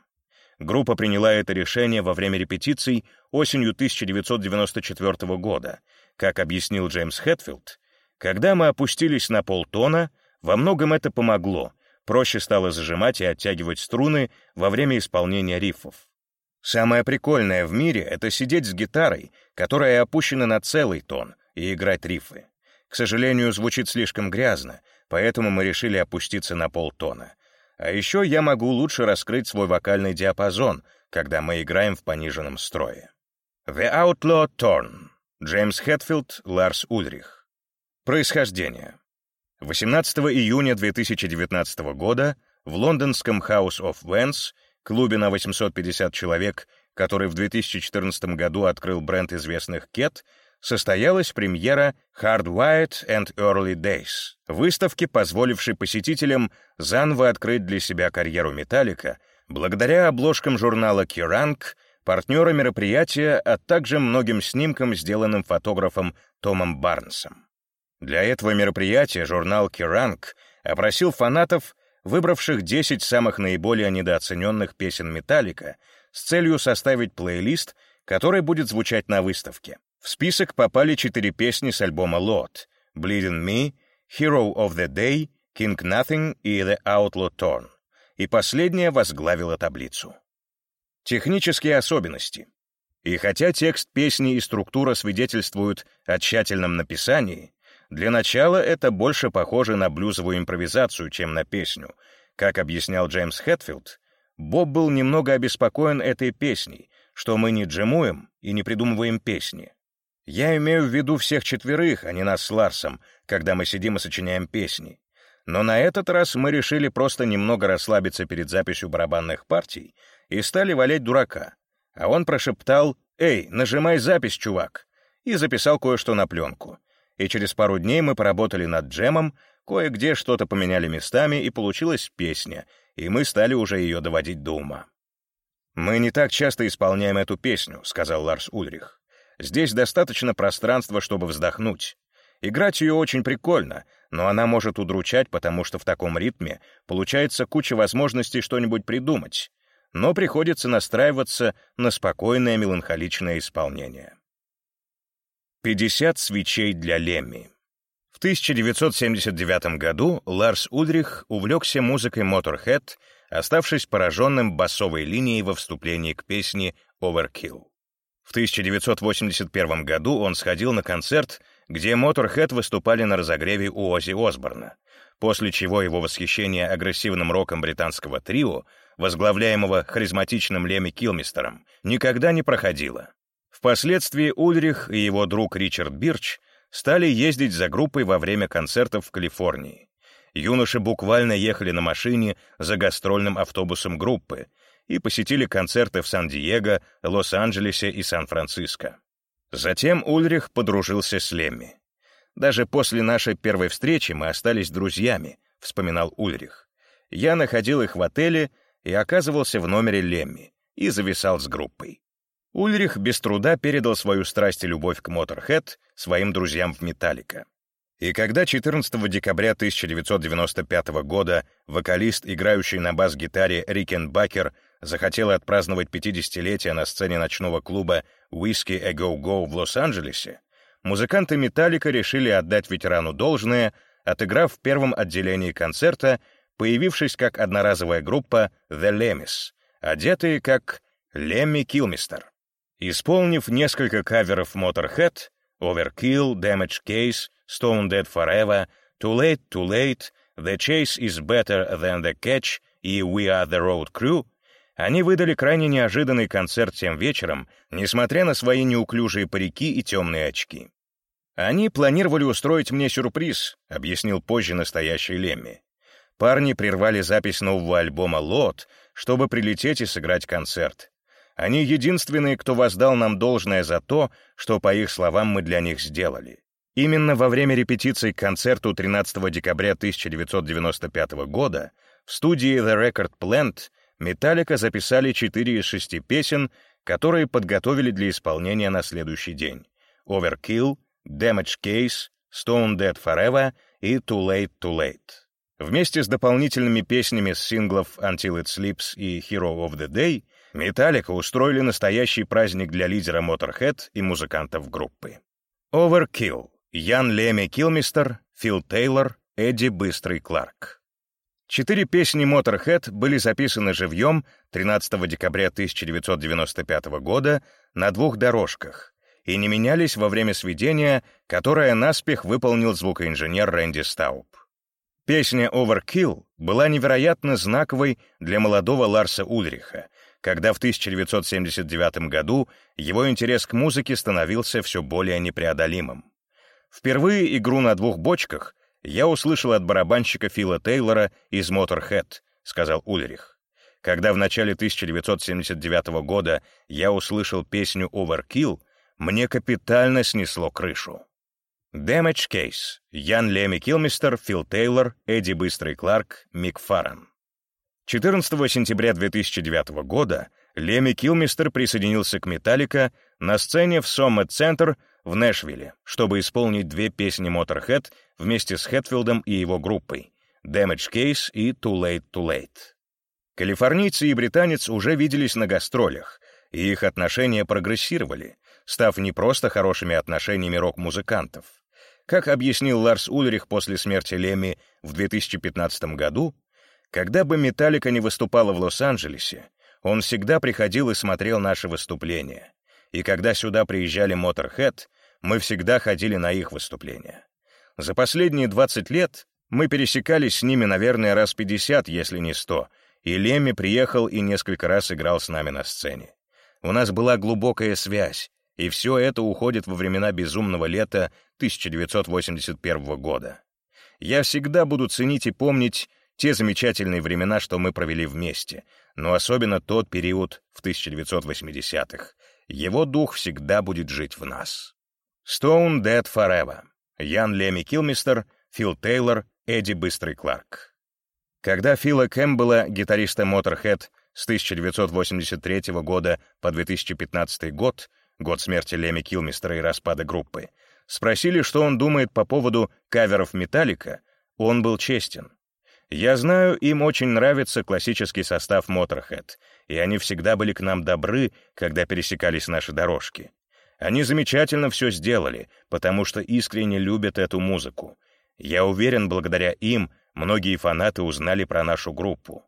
S1: Группа приняла это решение во время репетиций осенью 1994 года. Как объяснил Джеймс Хэтфилд, когда мы опустились на полтона, во многом это помогло, проще стало зажимать и оттягивать струны во время исполнения рифов. Самое прикольное в мире — это сидеть с гитарой, которая опущена на целый тон, и играть рифы. К сожалению, звучит слишком грязно, поэтому мы решили опуститься на полтона. А еще я могу лучше раскрыть свой вокальный диапазон, когда мы играем в пониженном строе. The Outlaw Torn. Джеймс Хэтфилд, Ларс Ульрих. Происхождение. 18 июня 2019 года в лондонском House of Vans, клубе на 850 человек, который в 2014 году открыл бренд известных Кет, состоялась премьера Hardwired and Early Days, выставки, позволившей посетителям заново открыть для себя карьеру Металлика благодаря обложкам журнала Kerrang, партнера мероприятия, а также многим снимкам, сделанным фотографом Томом Барнсом. Для этого мероприятия журнал Kerrang опросил фанатов, выбравших 10 самых наиболее недооцененных песен Металлика, с целью составить плейлист, который будет звучать на выставке. В список попали четыре песни с альбома Lot — Bleeding Me, Hero of the Day, King Nothing и The Outlaw Torn. И последняя возглавила таблицу. Технические особенности. И хотя текст песни и структура свидетельствуют о тщательном написании, для начала это больше похоже на блюзовую импровизацию, чем на песню. Как объяснял Джеймс Хэтфилд, Боб был немного обеспокоен этой песней, что мы не джемуем и не придумываем песни. Я имею в виду всех четверых, а не нас с Ларсом, когда мы сидим и сочиняем песни. Но на этот раз мы решили просто немного расслабиться перед записью барабанных партий и стали валять дурака. А он прошептал «Эй, нажимай запись, чувак!» и записал кое-что на пленку. И через пару дней мы поработали над джемом, кое-где что-то поменяли местами, и получилась песня, и мы стали уже ее доводить до ума. «Мы не так часто исполняем эту песню», — сказал Ларс Ульрих. Здесь достаточно пространства, чтобы вздохнуть. Играть ее очень прикольно, но она может удручать, потому что в таком ритме получается куча возможностей что-нибудь придумать, но приходится настраиваться на спокойное меланхоличное исполнение. 50 свечей для Лемми. В 1979 году Ларс Ульрих увлекся музыкой Motorhead, оставшись пораженным басовой линией во вступлении к песне «Overkill». В 1981 году он сходил на концерт, где Motorhead выступали на разогреве у Оззи Осборна, после чего его восхищение агрессивным роком британского трио, возглавляемого харизматичным Леми Килмистером, никогда не проходило. Впоследствии Ульрих и его друг Ричард Бирч стали ездить за группой во время концертов в Калифорнии. Юноши буквально ехали на машине за гастрольным автобусом группы, и посетили концерты в Сан-Диего, Лос-Анджелесе и Сан-Франциско. Затем Ульрих подружился с Лемми. «Даже после нашей первой встречи мы остались друзьями», — вспоминал Ульрих. «Я находил их в отеле и оказывался в номере Лемми и зависал с группой». Ульрих без труда передал свою страсть и любовь к Motorhead своим друзьям в «Металлика». И когда 14 декабря 1995 года вокалист, играющий на бас-гитаре Рикен Бакер, захотела отпраздновать 50-летие на сцене ночного клуба «Whiskey A Go Go» в Лос-Анджелесе, музыканты «Металлика» решили отдать ветерану должное, отыграв в первом отделении концерта, появившись как одноразовая группа «The Lemmis», одетые как Лемми Килмистер. Исполнив несколько каверов Motorhead, Overkill, Damage Case, Stone Dead Forever, Too Late, Too Late, The Chase is Better Than The Catch и We Are The Road Crew, они выдали крайне неожиданный концерт тем вечером, несмотря на свои неуклюжие парики и темные очки. «Они планировали устроить мне сюрприз», — объяснил позже настоящий Лемми. Парни прервали запись нового альбома «Лот», чтобы прилететь и сыграть концерт. Они единственные, кто воздал нам должное за то, что, по их словам, мы для них сделали. Именно во время репетиций к концерту 13 декабря 1995 года в студии The Record Plant Металлика записали четыре из шести песен, которые подготовили для исполнения на следующий день. Overkill, Damage Case, Stone Dead Forever и Too Late, Too Late. Вместе с дополнительными песнями с синглов Until It Sleeps и Hero of the Day Металлика устроили настоящий праздник для лидера Motorhead и музыкантов группы. Overkill. Ян Леми Килмистер, Фил Тейлор, Эдди Быстрый Кларк. Четыре песни Motorhead были записаны живьем 13 декабря 1995 года на двух дорожках и не менялись во время сведения, которое наспех выполнил звукоинженер Рэнди Стауб. Песня «Overkill» была невероятно знаковой для молодого Ларса Ульриха, когда в 1979 году его интерес к музыке становился все более непреодолимым. Впервые игру на двух бочках я услышал от барабанщика Фила Тейлора из Motorhead, сказал Ульрих. Когда в начале 1979 года я услышал песню Overkill, мне капитально снесло крышу. Damage Case. Ян Леми Килмистер, Фил Тейлор, Эдди Быстрый Кларк, Мик Фаррен. 14 сентября 2009 года Леми Килмистер присоединился к Металлика на сцене в Sommet Center в Нэшвилле, чтобы исполнить две песни Motorhead вместе с Хэтфилдом и его группой «Damage Case» и «Too Late, Too Late». Калифорнийцы и британец уже виделись на гастролях, и их отношения прогрессировали, став не просто хорошими отношениями рок-музыкантов. Как объяснил Ларс Ульрих после смерти Леми в 2015 году, когда бы Металлика не выступала в Лос-Анджелесе, он всегда приходил и смотрел наши выступления. И когда сюда приезжали Motorhead, мы всегда ходили на их выступления. За последние 20 лет мы пересекались с ними, наверное, раз 50, если не 100, и Лемми приехал и несколько раз играл с нами на сцене. У нас была глубокая связь, и все это уходит во времена безумного лета 1981 года. Я всегда буду ценить и помнить те замечательные времена, что мы провели вместе, но особенно тот период в 1980-х. Его дух всегда будет жить в нас. Stone Dead Forever. Ян Леми Килмистер, Фил Тейлор, Эдди Быстрый Кларк. Когда Фила Кэмпбелла, гитариста Motorhead, с 1983 года по 2015 год, год смерти Леми Килмистера и распада группы, спросили, что он думает по поводу каверов Металлика, он был честен. Я знаю, им очень нравится классический состав Motorhead, и они всегда были к нам добры, когда пересекались наши дорожки. Они замечательно все сделали, потому что искренне любят эту музыку. Я уверен, благодаря им многие фанаты узнали про нашу группу.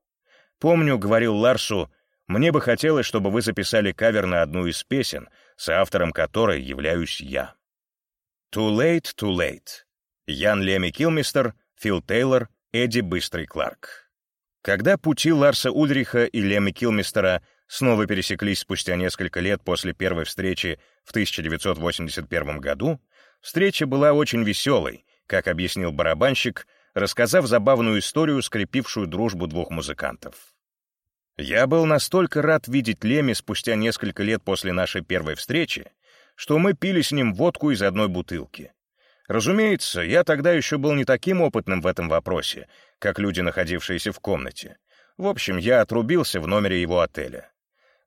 S1: Помню, говорил Ларсу, мне бы хотелось, чтобы вы записали кавер на одну из песен, с автором которой являюсь я. Too Late, Too Late. Ян Леми Килмистер, Фил Тейлор, Эдди Быстрый Кларк. Когда пути Ларса Ульриха и Леми Килмистера снова пересеклись спустя несколько лет после первой встречи в 1981 году, встреча была очень веселой, как объяснил барабанщик, рассказав забавную историю, скрепившую дружбу двух музыкантов. «Я был настолько рад видеть Леми спустя несколько лет после нашей первой встречи, что мы пили с ним водку из одной бутылки. Разумеется, я тогда еще был не таким опытным в этом вопросе, как люди, находившиеся в комнате. В общем, я отрубился в номере его отеля.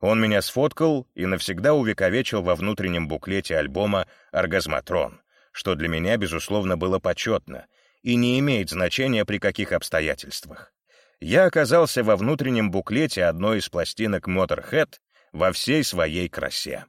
S1: Он меня сфоткал и навсегда увековечил во внутреннем буклете альбома «Оргазматрон», что для меня, безусловно, было почетно и не имеет значения при каких обстоятельствах. я оказался во внутреннем буклете одной из пластинок Motorhead во всей своей красе.